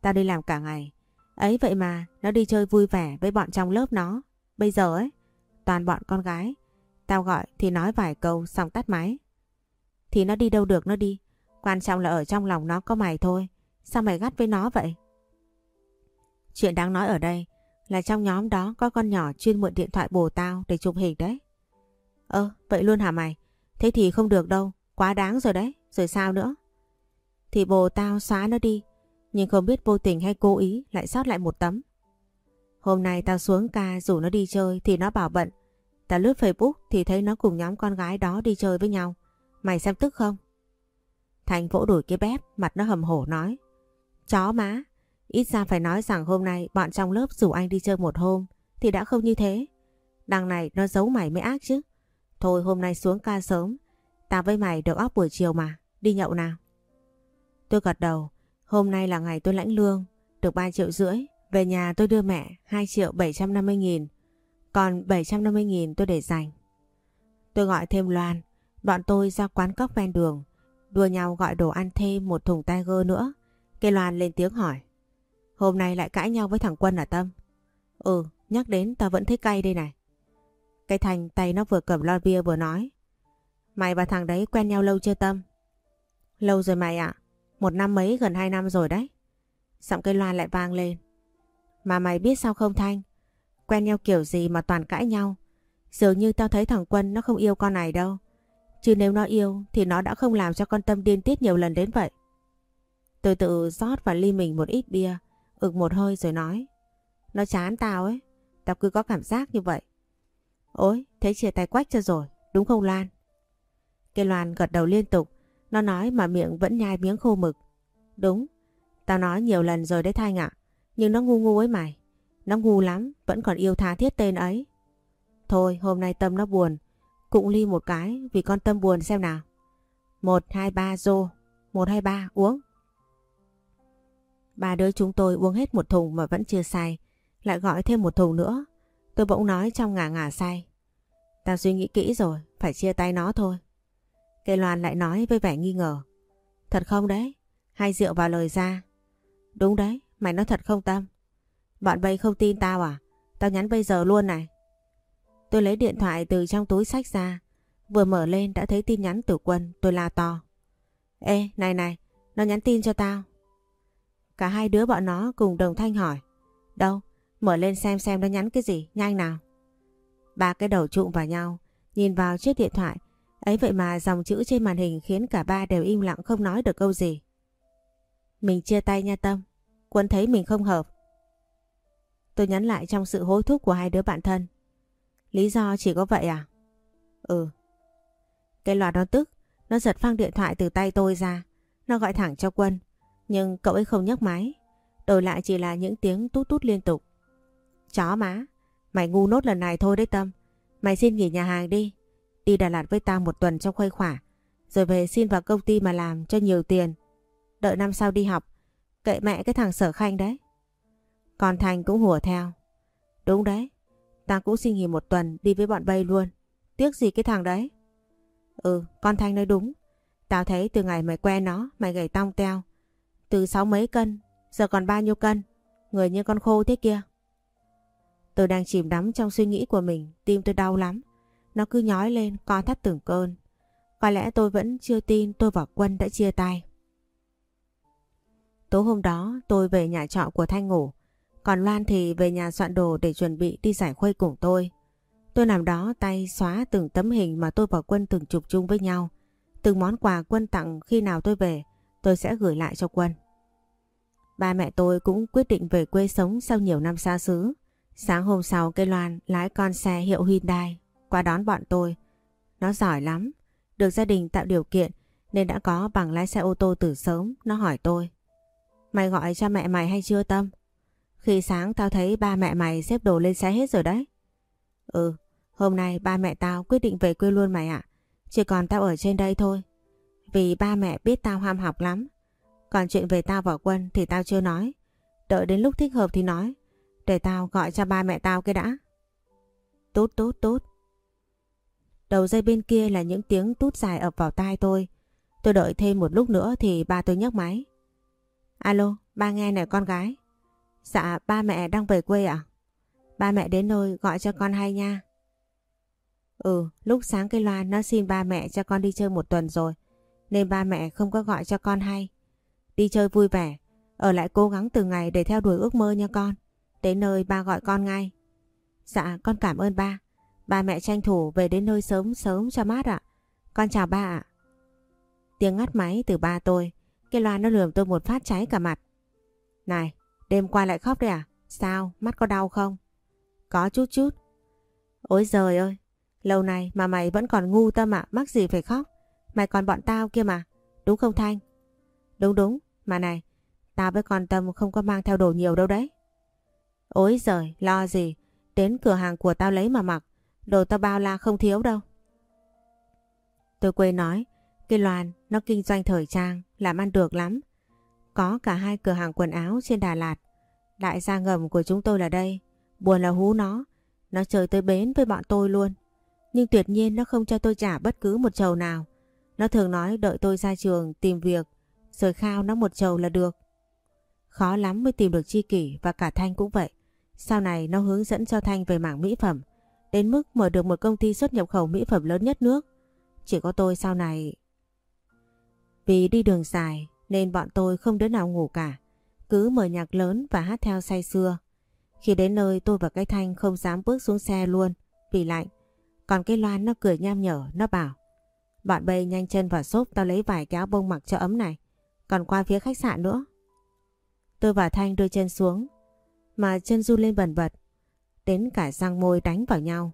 Tao đi làm cả ngày. Ấy vậy mà nó đi chơi vui vẻ với bọn trong lớp nó. Bây giờ ấy, toàn bọn con gái. Tao gọi thì nói vài câu xong tắt máy. Thì nó đi đâu được nó đi. Quan trọng là ở trong lòng nó có mày thôi. Sao mày gắt với nó vậy? Chuyện đáng nói ở đây là trong nhóm đó có con nhỏ chuyên mượn điện thoại bồ tao để chụp hình đấy. Ơ, vậy luôn hả mày? Thế thì không được đâu, quá đáng rồi đấy, rồi sao nữa? Thì bồ tao xóa nó đi, nhưng không biết vô tình hay cố ý lại sót lại một tấm. Hôm nay tao xuống ca rủ nó đi chơi thì nó bảo bận. Tao lướt Facebook thì thấy nó cùng nhóm con gái đó đi chơi với nhau. Mày xem tức không? Thành vỗ đuổi cái bếp, mặt nó hầm hổ nói. Chó má, ít ra phải nói rằng hôm nay bọn trong lớp rủ anh đi chơi một hôm thì đã không như thế. Đằng này nó giấu mày mới ác chứ. Thôi hôm nay xuống ca sớm, tao với mày được óc buổi chiều mà, đi nhậu nào. Tôi gật đầu, hôm nay là ngày tôi lãnh lương, được 3 triệu rưỡi. Về nhà tôi đưa mẹ 2 triệu 750 nghìn, còn 750 nghìn tôi để dành. Tôi gọi thêm Loan, bọn tôi ra quán cóc ven đường, đua nhau gọi đồ ăn thêm một thùng Tiger nữa. Cây Loan lên tiếng hỏi. Hôm nay lại cãi nhau với thằng Quân à Tâm? Ừ, nhắc đến tao vẫn thấy cay đây này. Cái Thành tay nó vừa cầm lon bia vừa nói. Mày và thằng đấy quen nhau lâu chưa Tâm? Lâu rồi mày ạ. Một năm mấy gần hai năm rồi đấy. Giọng cây loan lại vang lên. Mà mày biết sao không Thanh? Quen nhau kiểu gì mà toàn cãi nhau. Dường như tao thấy thằng Quân nó không yêu con này đâu. Chứ nếu nó yêu thì nó đã không làm cho con Tâm điên tiết nhiều lần đến vậy. Tôi tự rót vào ly mình một ít bia, ực một hơi rồi nói. Nó chán tao ấy, tao cứ có cảm giác như vậy. Ôi, thế chia tay quách cho rồi, đúng không Lan? Cây Loan gật đầu liên tục, nó nói mà miệng vẫn nhai miếng khô mực. Đúng, tao nói nhiều lần rồi đấy Thanh ạ, nhưng nó ngu ngu ấy mày. Nó ngu lắm, vẫn còn yêu tha thiết tên ấy. Thôi, hôm nay Tâm nó buồn, cũng ly một cái vì con Tâm buồn xem nào. Một, hai, ba, rô. Một, hai, ba, uống. Ba đứa chúng tôi uống hết một thùng mà vẫn chưa say, lại gọi thêm một thùng nữa. Tôi bỗng nói trong ngả ngả say. Tao suy nghĩ kỹ rồi, phải chia tay nó thôi. Cây Loan lại nói với vẻ nghi ngờ. Thật không đấy? Hay rượu vào lời ra. Đúng đấy, mày nói thật không Tâm? Bọn bay không tin tao à? Tao nhắn bây giờ luôn này. Tôi lấy điện thoại từ trong túi sách ra. Vừa mở lên đã thấy tin nhắn từ quân, tôi la to. Ê, này này, nó nhắn tin cho tao. Cả hai đứa bọn nó cùng đồng thanh hỏi. Đâu? Mở lên xem xem nó nhắn cái gì, nhanh nào. Ba cái đầu trụm vào nhau, nhìn vào chiếc điện thoại. Ấy vậy mà dòng chữ trên màn hình khiến cả ba đều im lặng không nói được câu gì. Mình chia tay nha Tâm. Quân thấy mình không hợp. Tôi nhắn lại trong sự hối thúc của hai đứa bạn thân. Lý do chỉ có vậy à? Ừ. Cái loạt nó tức, nó giật phăng điện thoại từ tay tôi ra. Nó gọi thẳng cho Quân. Nhưng cậu ấy không nhấc máy. Đổi lại chỉ là những tiếng tút tút liên tục. Chó má, mày ngu nốt lần này thôi đấy Tâm. Mày xin nghỉ nhà hàng đi. Đi Đà Lạt với tao một tuần cho khuây khỏa. Rồi về xin vào công ty mà làm cho nhiều tiền. Đợi năm sau đi học. Kệ mẹ cái thằng sở khanh đấy. Còn Thành cũng hùa theo. Đúng đấy. Tao cũng xin nghỉ một tuần đi với bọn bay luôn. Tiếc gì cái thằng đấy. Ừ, con Thanh nói đúng. Tao thấy từ ngày mày quen nó, mày gầy tong teo. Từ sáu mấy cân, giờ còn bao nhiêu cân? Người như con khô thế kia. Tôi đang chìm đắm trong suy nghĩ của mình, tim tôi đau lắm. Nó cứ nhói lên, co thắt từng cơn. Có lẽ tôi vẫn chưa tin tôi và Quân đã chia tay. Tối hôm đó tôi về nhà trọ của Thanh ngủ. Còn Loan thì về nhà soạn đồ để chuẩn bị đi giải khuây cùng tôi. Tôi nằm đó tay xóa từng tấm hình mà tôi và Quân từng chụp chung với nhau. Từng món quà Quân tặng khi nào tôi về, tôi sẽ gửi lại cho Quân. Ba mẹ tôi cũng quyết định về quê sống sau nhiều năm xa xứ. Sáng hôm sau cây Loan lái con xe hiệu Hyundai qua đón bọn tôi. Nó giỏi lắm, được gia đình tạo điều kiện nên đã có bằng lái xe ô tô từ sớm. Nó hỏi tôi. Mày gọi cho mẹ mày hay chưa Tâm? Khi sáng tao thấy ba mẹ mày xếp đồ lên xe hết rồi đấy. Ừ, hôm nay ba mẹ tao quyết định về quê luôn mày ạ. Chỉ còn tao ở trên đây thôi. Vì ba mẹ biết tao ham học lắm. Còn chuyện về tao vào quân thì tao chưa nói. Đợi đến lúc thích hợp thì nói. Để tao gọi cho ba mẹ tao cái đã. Tốt tốt tốt. Đầu dây bên kia là những tiếng tút dài ập vào tai tôi. Tôi đợi thêm một lúc nữa thì ba tôi nhấc máy. Alo, ba nghe này con gái. Dạ, ba mẹ đang về quê à? Ba mẹ đến nơi gọi cho con hay nha. Ừ, lúc sáng cái loa nó xin ba mẹ cho con đi chơi một tuần rồi. Nên ba mẹ không có gọi cho con hay. Đi chơi vui vẻ, ở lại cố gắng từ ngày để theo đuổi ước mơ nha con. Đến nơi ba gọi con ngay. Dạ, con cảm ơn ba. Ba mẹ tranh thủ về đến nơi sớm sớm cho mát ạ. Con chào ba ạ. Tiếng ngắt máy từ ba tôi. Cái loa nó lườm tôi một phát cháy cả mặt. Này, đêm qua lại khóc đấy à? Sao? Mắt có đau không? Có chút chút. Ôi giời ơi, lâu này mà mày vẫn còn ngu tâm ạ, mắc gì phải khóc. Mày còn bọn tao kia mà, đúng không Thanh? Đúng đúng, mà này, tao với con Tâm không có mang theo đồ nhiều đâu đấy. Ôi giời, lo gì, đến cửa hàng của tao lấy mà mặc, đồ tao bao la không thiếu đâu. Tôi quên nói, cái Loan nó kinh doanh thời trang, làm ăn được lắm. Có cả hai cửa hàng quần áo trên Đà Lạt. Đại gia ngầm của chúng tôi là đây. Buồn là hú nó. Nó chơi tới bến với bọn tôi luôn. Nhưng tuyệt nhiên nó không cho tôi trả bất cứ một chầu nào. Nó thường nói đợi tôi ra trường tìm việc rồi khao nó một chầu là được. Khó lắm mới tìm được Chi Kỷ và cả Thanh cũng vậy. Sau này nó hướng dẫn cho Thanh về mảng mỹ phẩm. Đến mức mở được một công ty xuất nhập khẩu mỹ phẩm lớn nhất nước. Chỉ có tôi sau này vì đi đường dài nên bọn tôi không đứa nào ngủ cả. Cứ mở nhạc lớn và hát theo say xưa Khi đến nơi tôi và cái Thanh không dám bước xuống xe luôn vì lạnh. Còn cái Loan nó cười nham nhở, nó bảo Bọn bây nhanh chân vào xốp tao lấy vài cái áo bông mặc cho ấm này. Còn qua phía khách sạn nữa. Tôi và Thanh đưa chân xuống mà chân du lên bẩn bật. Đến cả răng môi đánh vào nhau.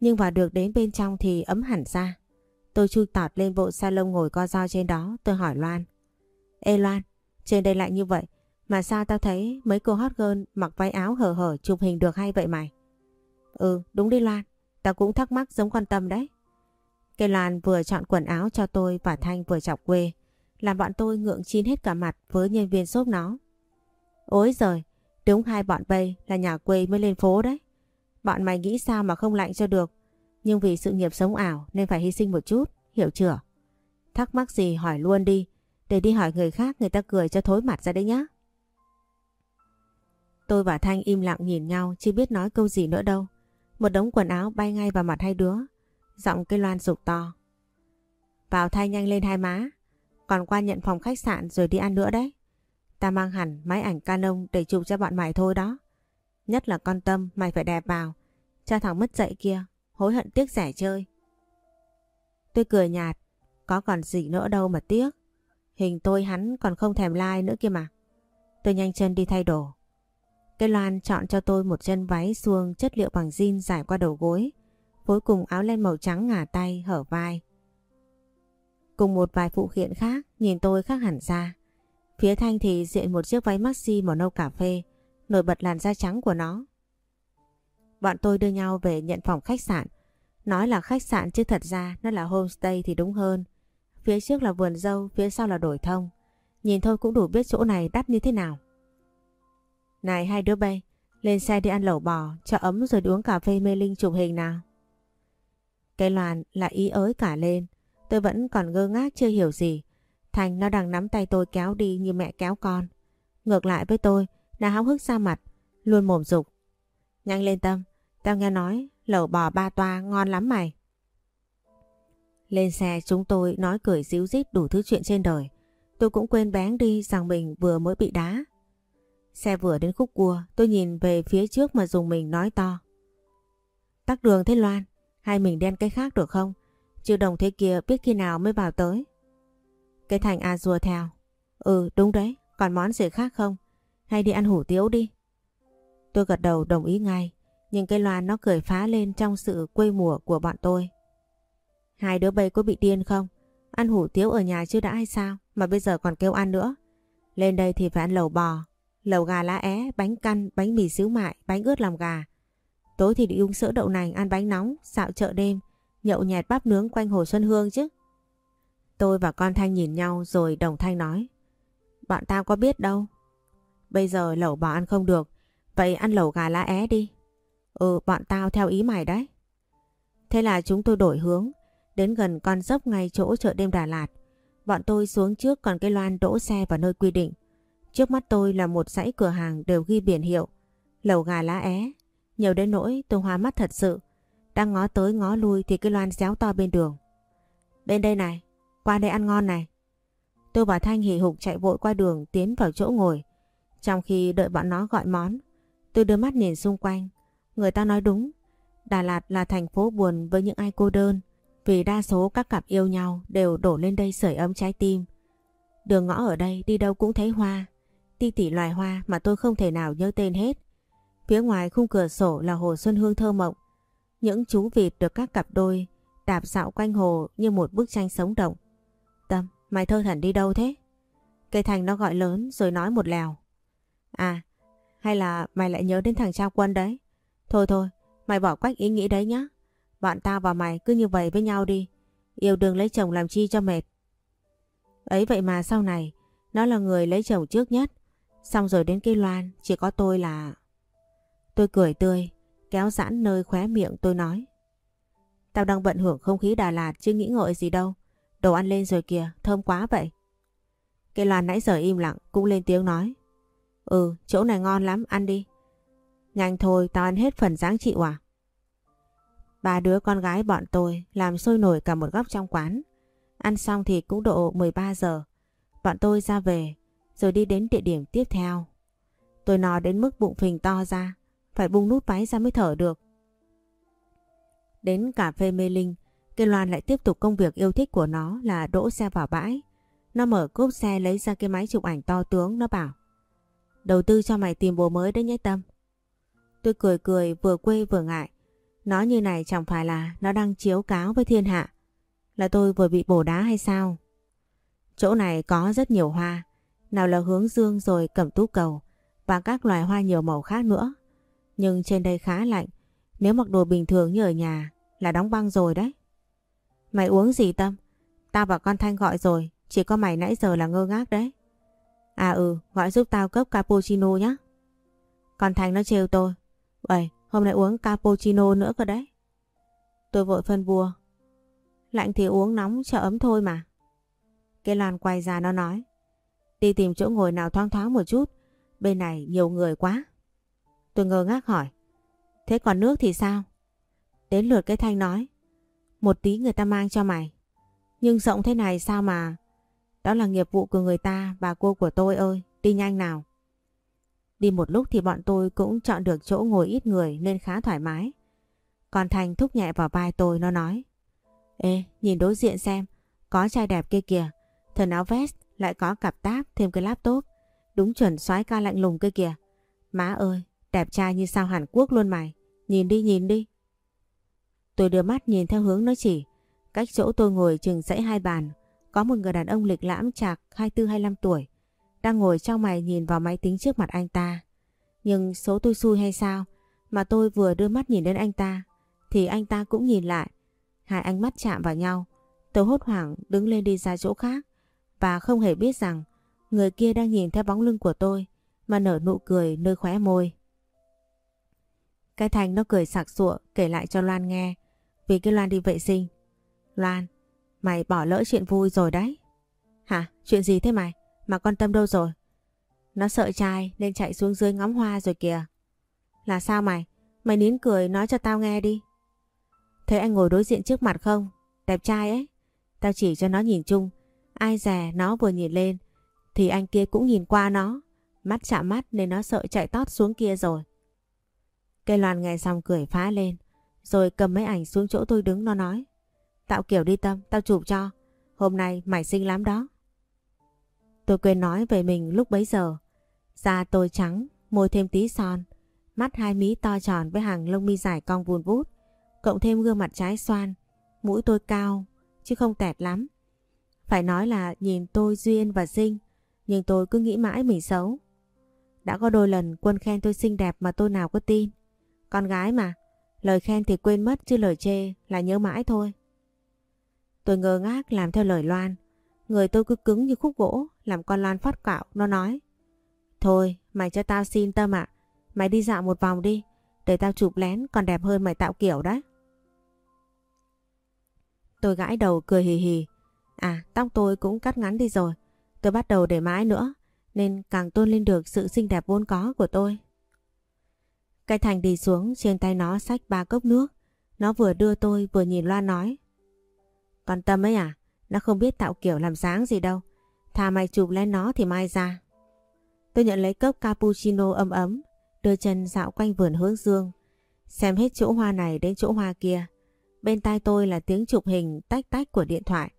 Nhưng vào được đến bên trong thì ấm hẳn ra. Tôi chui tọt lên bộ salon ngồi co do trên đó, tôi hỏi Loan. Ê Loan, trên đây lạnh như vậy, mà sao tao thấy mấy cô hot girl mặc váy áo hở hở chụp hình được hay vậy mày? Ừ, đúng đi Loan, tao cũng thắc mắc giống quan tâm đấy. Cây Loan vừa chọn quần áo cho tôi và Thanh vừa chọc quê, làm bọn tôi ngượng chín hết cả mặt với nhân viên shop nó. Ôi giời, đúng hai bọn bay là nhà quê mới lên phố đấy. Bọn mày nghĩ sao mà không lạnh cho được, nhưng vì sự nghiệp sống ảo nên phải hy sinh một chút, hiểu chưa? Thắc mắc gì hỏi luôn đi, để đi hỏi người khác người ta cười cho thối mặt ra đấy nhá. Tôi và Thanh im lặng nhìn nhau chưa biết nói câu gì nữa đâu. Một đống quần áo bay ngay vào mặt hai đứa. Giọng cây loan rục to. Vào thay nhanh lên hai má. Còn qua nhận phòng khách sạn rồi đi ăn nữa đấy. Ta mang hẳn máy ảnh Canon để chụp cho bọn mày thôi đó. Nhất là con Tâm mày phải đẹp vào. Cho thằng mất dạy kia, hối hận tiếc rẻ chơi. Tôi cười nhạt, có còn gì nữa đâu mà tiếc. Hình tôi hắn còn không thèm like nữa kia mà. Tôi nhanh chân đi thay đồ. Cây Loan chọn cho tôi một chân váy suông chất liệu bằng jean dài qua đầu gối. Phối cùng áo len màu trắng ngả tay, hở vai. Cùng một vài phụ kiện khác nhìn tôi khác hẳn ra. Phía Thanh thì diện một chiếc váy maxi màu nâu cà phê, nổi bật làn da trắng của nó. Bọn tôi đưa nhau về nhận phòng khách sạn. Nói là khách sạn chứ thật ra nó là homestay thì đúng hơn. Phía trước là vườn dâu, phía sau là đổi thông. Nhìn thôi cũng đủ biết chỗ này đắt như thế nào. Này hai đứa bay, lên xe đi ăn lẩu bò, cho ấm rồi uống cà phê mê linh chụp hình nào. Cái loàn là ý ới cả lên. Tôi vẫn còn ngơ ngác chưa hiểu gì. Thành nó đang nắm tay tôi kéo đi như mẹ kéo con. Ngược lại với tôi, nó háo hức ra mặt, luôn mồm dục. Nhanh lên tâm, tao nghe nói lẩu bò ba toa ngon lắm mày. Lên xe chúng tôi nói cười díu dít đủ thứ chuyện trên đời. Tôi cũng quên bén đi rằng mình vừa mới bị đá. Xe vừa đến khúc cua, tôi nhìn về phía trước mà dùng mình nói to. Tắc đường thế Loan, hay mình đen cái khác được không? Chứ đồng thế kia biết khi nào mới vào tới. Cái thành A rùa theo. Ừ đúng đấy, còn món gì khác không? Hay đi ăn hủ tiếu đi. Tôi gật đầu đồng ý ngay, nhưng cái loa nó cười phá lên trong sự quê mùa của bọn tôi. Hai đứa bay có bị điên không? Ăn hủ tiếu ở nhà chưa đã hay sao mà bây giờ còn kêu ăn nữa. Lên đây thì phải ăn lẩu bò, lẩu gà lá é, bánh căn, bánh mì xíu mại, bánh ướt làm gà. Tối thì đi uống sữa đậu nành, ăn bánh nóng, xạo chợ đêm, nhậu nhẹt bắp nướng quanh Hồ Xuân Hương chứ. Tôi và con Thanh nhìn nhau rồi đồng Thanh nói. Bọn tao có biết đâu. Bây giờ lẩu bò ăn không được, vậy ăn lẩu gà lá é đi. Ừ, bọn tao theo ý mày đấy. Thế là chúng tôi đổi hướng, đến gần con dốc ngay chỗ chợ đêm Đà Lạt. Bọn tôi xuống trước còn cái loan đỗ xe vào nơi quy định. Trước mắt tôi là một dãy cửa hàng đều ghi biển hiệu, lẩu gà lá é. Nhiều đến nỗi tôi hoa mắt thật sự. Đang ngó tới ngó lui thì cái loan réo to bên đường. Bên đây này, qua đây ăn ngon này. Tôi và Thanh hì hục chạy vội qua đường tiến vào chỗ ngồi. Trong khi đợi bọn nó gọi món, tôi đưa mắt nhìn xung quanh. Người ta nói đúng, Đà Lạt là thành phố buồn với những ai cô đơn. Vì đa số các cặp yêu nhau đều đổ lên đây sưởi ấm trái tim. Đường ngõ ở đây đi đâu cũng thấy hoa. Ti tỉ loài hoa mà tôi không thể nào nhớ tên hết. Phía ngoài khung cửa sổ là hồ Xuân Hương thơ mộng. Những chú vịt được các cặp đôi đạp dạo quanh hồ như một bức tranh sống động. Tâm, mày thơ thần đi đâu thế? Cây thành nó gọi lớn rồi nói một lèo. À, hay là mày lại nhớ đến thằng Trao Quân đấy? Thôi thôi, mày bỏ quách ý nghĩ đấy nhá. Bọn tao và mày cứ như vậy với nhau đi. Yêu đương lấy chồng làm chi cho mệt. Ấy vậy mà sau này, nó là người lấy chồng trước nhất. Xong rồi đến cái loan, chỉ có tôi là... Tôi cười tươi, kéo giãn nơi khóe miệng tôi nói. Tao đang bận hưởng không khí Đà Lạt chứ nghĩ ngợi gì đâu. Đồ ăn lên rồi kìa, thơm quá vậy. Cây loan nãy giờ im lặng cũng lên tiếng nói. Ừ, chỗ này ngon lắm, ăn đi. Nhanh thôi, tao ăn hết phần dáng chịu à? Ba đứa con gái bọn tôi làm sôi nổi cả một góc trong quán. Ăn xong thì cũng độ 13 giờ. Bọn tôi ra về, rồi đi đến địa điểm tiếp theo. Tôi no đến mức bụng phình to ra, phải bung nút váy ra mới thở được. Đến cà phê mê linh, cây loan lại tiếp tục công việc yêu thích của nó là đỗ xe vào bãi. Nó mở cốp xe lấy ra cái máy chụp ảnh to tướng, nó bảo Đầu tư cho mày tìm bồ mới đấy nhé Tâm. Tôi cười cười vừa quê vừa ngại. Nói như này chẳng phải là nó đang chiếu cáo với thiên hạ. Là tôi vừa bị bổ đá hay sao? Chỗ này có rất nhiều hoa. Nào là hướng dương rồi cẩm tú cầu và các loài hoa nhiều màu khác nữa. Nhưng trên đây khá lạnh. Nếu mặc đồ bình thường như ở nhà là đóng băng rồi đấy. Mày uống gì Tâm? Tao và con Thanh gọi rồi. Chỉ có mày nãy giờ là ngơ ngác đấy. À ừ, gọi giúp tao cốc cappuccino nhé. Con Thanh nó trêu tôi. Vậy, hôm nay uống cappuccino nữa cơ đấy. Tôi vội phân bua. Lạnh thì uống nóng cho ấm thôi mà. Cái Lan quay ra nó nói. Đi tìm chỗ ngồi nào thoáng thoáng một chút. Bên này nhiều người quá. Tôi ngơ ngác hỏi. Thế còn nước thì sao? Đến lượt cái thanh nói. Một tí người ta mang cho mày. Nhưng rộng thế này sao mà... Đó là nghiệp vụ của người ta, bà cô của tôi ơi. Đi nhanh nào. Đi một lúc thì bọn tôi cũng chọn được chỗ ngồi ít người nên khá thoải mái. Còn Thành thúc nhẹ vào vai tôi nó nói. Ê, nhìn đối diện xem, có trai đẹp kia kìa. Thần áo vest lại có cặp táp thêm cái laptop. Đúng chuẩn soái ca lạnh lùng kia kìa. Má ơi, đẹp trai như sao Hàn Quốc luôn mày. Nhìn đi nhìn đi. Tôi đưa mắt nhìn theo hướng nó chỉ. Cách chỗ tôi ngồi chừng dãy hai bàn. Có một người đàn ông lịch lãm chạc 24-25 tuổi. Đang ngồi trong mày nhìn vào máy tính trước mặt anh ta. Nhưng số tôi xui hay sao? Mà tôi vừa đưa mắt nhìn đến anh ta. Thì anh ta cũng nhìn lại. Hai ánh mắt chạm vào nhau. Tôi hốt hoảng đứng lên đi ra chỗ khác. Và không hề biết rằng người kia đang nhìn theo bóng lưng của tôi mà nở nụ cười nơi khóe môi. Cái Thành nó cười sặc sụa kể lại cho Loan nghe vì cái Loan đi vệ sinh. Loan, mày bỏ lỡ chuyện vui rồi đấy. Hả? Chuyện gì thế mày? Mà con Tâm đâu rồi? Nó sợ trai nên chạy xuống dưới ngắm hoa rồi kìa. Là sao mày? Mày nín cười nói cho tao nghe đi. Thấy anh ngồi đối diện trước mặt không? Đẹp trai ấy. Tao chỉ cho nó nhìn chung. Ai dè nó vừa nhìn lên thì anh kia cũng nhìn qua nó. Mắt chạm mắt nên nó sợ chạy tót xuống kia rồi. Cây loàn nghe xong cười phá lên. Rồi cầm mấy ảnh xuống chỗ tôi đứng nó nói. Tạo kiểu đi Tâm, tao chụp cho. Hôm nay mày xinh lắm đó. Tôi quên nói về mình lúc bấy giờ. Da tôi trắng, môi thêm tí son. Mắt hai mí to tròn với hàng lông mi dài cong vùn vút. Cộng thêm gương mặt trái xoan. Mũi tôi cao, chứ không tẹt lắm. Phải nói là nhìn tôi duyên và xinh. Nhưng tôi cứ nghĩ mãi mình xấu. Đã có đôi lần quân khen tôi xinh đẹp mà tôi nào có tin. Con gái mà, lời khen thì quên mất chứ lời chê là nhớ mãi thôi. Tôi ngơ ngác làm theo lời Loan. Người tôi cứ cứng như khúc gỗ, làm con lan phát cạo, nó nói. Thôi, mày cho tao xin tâm ạ. Mày đi dạo một vòng đi, để tao chụp lén còn đẹp hơn mày tạo kiểu đấy. Tôi gãi đầu cười hì hì. À, tóc tôi cũng cắt ngắn đi rồi. Tôi bắt đầu để mãi nữa, nên càng tôn lên được sự xinh đẹp vốn có của tôi. Cái Thành đi xuống trên tay nó xách ba cốc nước. Nó vừa đưa tôi vừa nhìn Loan nói. Con Tâm ấy à? Nó không biết tạo kiểu làm sáng gì đâu. Thà mày chụp lấy nó thì mai ra. Tôi nhận lấy cốc cappuccino ấm ấm, đưa chân dạo quanh vườn hướng dương. Xem hết chỗ hoa này đến chỗ hoa kia. Bên tai tôi là tiếng chụp hình tách tách của điện thoại.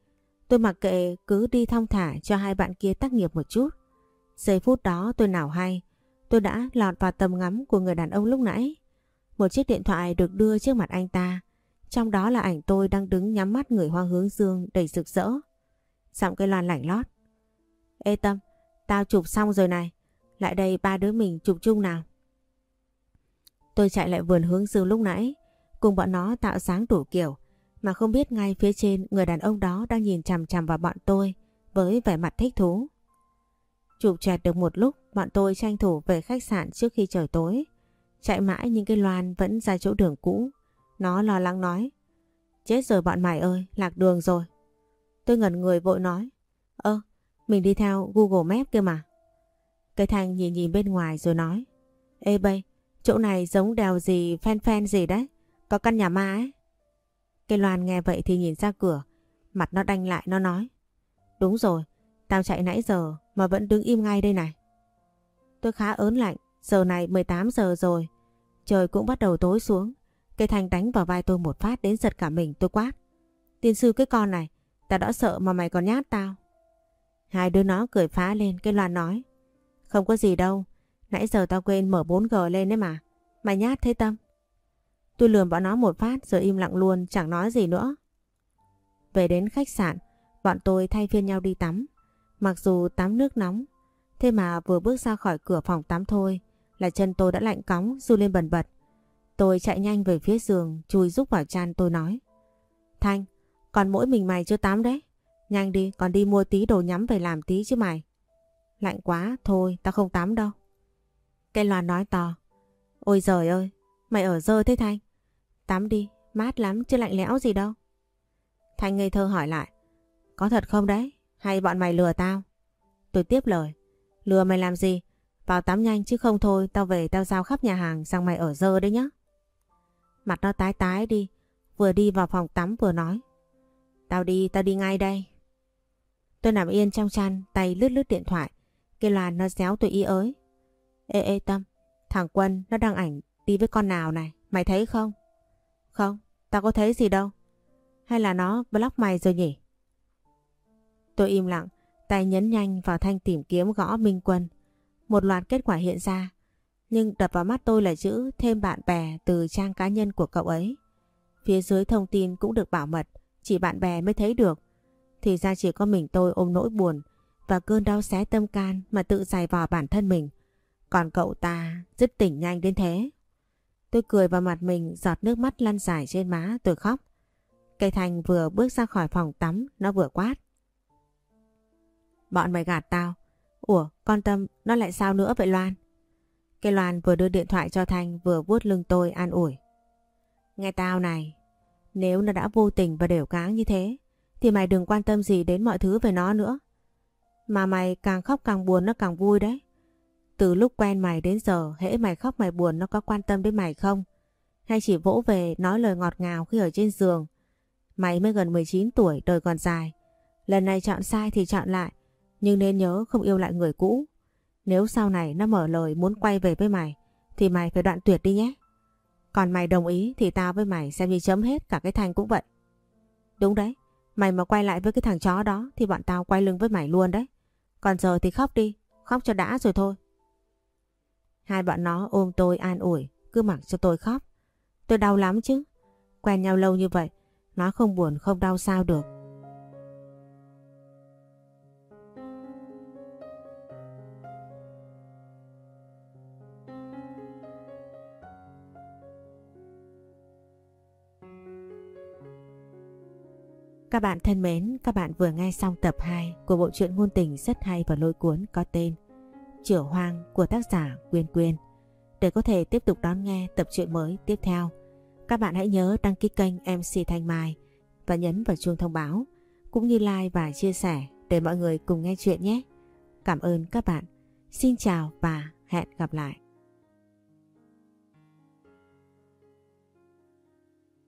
Tôi mặc kệ cứ đi thong thả cho hai bạn kia tác nghiệp một chút. Giây phút đó tôi nào hay, tôi đã lọt vào tầm ngắm của người đàn ông lúc nãy. Một chiếc điện thoại được đưa trước mặt anh ta. Trong đó là ảnh tôi đang đứng nhắm mắt người hoa hướng dương đầy rực rỡ. Giọng cây loan lảnh lót. Ê Tâm, tao chụp xong rồi này. Lại đây ba đứa mình chụp chung nào. Tôi chạy lại vườn hướng dương lúc nãy. Cùng bọn nó tạo sáng đủ kiểu. Mà không biết ngay phía trên người đàn ông đó đang nhìn chằm chằm vào bọn tôi với vẻ mặt thích thú. Chụp chẹt được một lúc, bọn tôi tranh thủ về khách sạn trước khi trời tối. Chạy mãi nhưng cái loan vẫn ra chỗ đường cũ. Nó lo lắng nói. Chết rồi bọn mày ơi, lạc đường rồi. Tôi ngẩn người vội nói. Mình đi theo Google Maps kia mà. Cây Thanh nhìn nhìn bên ngoài rồi nói. Ê bây, chỗ này giống đèo gì phen phen gì đấy. Có căn nhà ma ấy. Cây Loan nghe vậy thì nhìn ra cửa. Mặt nó đanh lại nó nói. Đúng rồi, tao chạy nãy giờ mà vẫn đứng im ngay đây này. Tôi khá ớn lạnh, giờ này 18 giờ rồi. Trời cũng bắt đầu tối xuống. Cây thanh đánh vào vai tôi một phát đến giật cả mình tôi quát. Tiên sư cái con này, tao đã sợ mà mày còn nhát tao. Hai đứa nó cười phá lên, cái loan nói. Không có gì đâu, nãy giờ tao quên mở 4G lên đấy mà. Mày nhát thế Tâm? Tôi lườm bọn nó một phát rồi im lặng luôn, chẳng nói gì nữa. Về đến khách sạn, bọn tôi thay phiên nhau đi tắm. Mặc dù tắm nước nóng, thế mà vừa bước ra khỏi cửa phòng tắm thôi là chân tôi đã lạnh cóng, du lên bần bật. Tôi chạy nhanh về phía giường, chui rúc vào chăn tôi nói. Thanh, còn mỗi mình mày chưa tắm đấy. Nhanh đi, còn đi mua tí đồ nhắm về làm tí chứ mày. Lạnh quá, thôi, tao không tắm đâu. Cây loan nói to. Ôi giời ơi, mày ở dơ thế Thanh. Tắm đi, mát lắm chứ lạnh lẽo gì đâu. Thanh ngây thơ hỏi lại. Có thật không đấy? Hay bọn mày lừa tao? Tôi tiếp lời. Lừa mày làm gì? Vào tắm nhanh chứ không thôi tao về tao giao khắp nhà hàng sang mày ở dơ đấy nhá. Mặt nó tái tái đi, vừa đi vào phòng tắm vừa nói. Tao đi, tao đi ngay đây. Tôi nằm yên trong chăn, tay lướt lướt điện thoại. Cái loa nó xéo tôi ý ới. Ê ê Tâm, thằng Quân nó đăng ảnh đi với con nào này, mày thấy không? Không, tao có thấy gì đâu. Hay là nó block mày rồi nhỉ? Tôi im lặng, tay nhấn nhanh vào thanh tìm kiếm gõ Minh Quân. Một loạt kết quả hiện ra, nhưng đập vào mắt tôi là chữ thêm bạn bè từ trang cá nhân của cậu ấy. Phía dưới thông tin cũng được bảo mật, chỉ bạn bè mới thấy được. Thì ra chỉ có mình tôi ôm nỗi buồn và cơn đau xé tâm can mà tự dài vò bản thân mình. Còn cậu ta dứt tỉnh nhanh đến thế. Tôi cười vào mặt mình giọt nước mắt lăn dài trên má tôi khóc. Cây Thành vừa bước ra khỏi phòng tắm nó vừa quát. Bọn mày gạt tao. Ủa con Tâm nó lại sao nữa vậy Loan? Cây Loan vừa đưa điện thoại cho Thanh vừa vuốt lưng tôi an ủi. Nghe tao này, nếu nó đã vô tình và đều cáng như thế thì mày đừng quan tâm gì đến mọi thứ về nó nữa. Mà mày càng khóc càng buồn nó càng vui đấy. Từ lúc quen mày đến giờ hễ mày khóc mày buồn nó có quan tâm đến mày không? Hay chỉ vỗ về nói lời ngọt ngào khi ở trên giường? Mày mới gần 19 tuổi đời còn dài. Lần này chọn sai thì chọn lại. Nhưng nên nhớ không yêu lại người cũ. Nếu sau này nó mở lời muốn quay về với mày thì mày phải đoạn tuyệt đi nhé. Còn mày đồng ý thì tao với mày xem như chấm hết cả cái thanh cũng vậy. Đúng đấy, mày mà quay lại với cái thằng chó đó thì bọn tao quay lưng với mày luôn đấy. Còn giờ thì khóc đi, khóc cho đã rồi thôi. Hai bọn nó ôm tôi an ủi, cứ mặc cho tôi khóc. Tôi đau lắm chứ. Quen nhau lâu như vậy, nó không buồn không đau sao được. Các bạn thân mến, các bạn vừa nghe xong tập 2 của bộ truyện ngôn tình rất hay và lôi cuốn có tên Chửa Hoang của tác giả Quyên Quyên. Để có thể tiếp tục đón nghe tập truyện mới tiếp theo, các bạn hãy nhớ đăng ký kênh MC Thanh Mai và nhấn vào chuông thông báo, cũng như like và chia sẻ để mọi người cùng nghe chuyện nhé. Cảm ơn các bạn. Xin chào và hẹn gặp lại.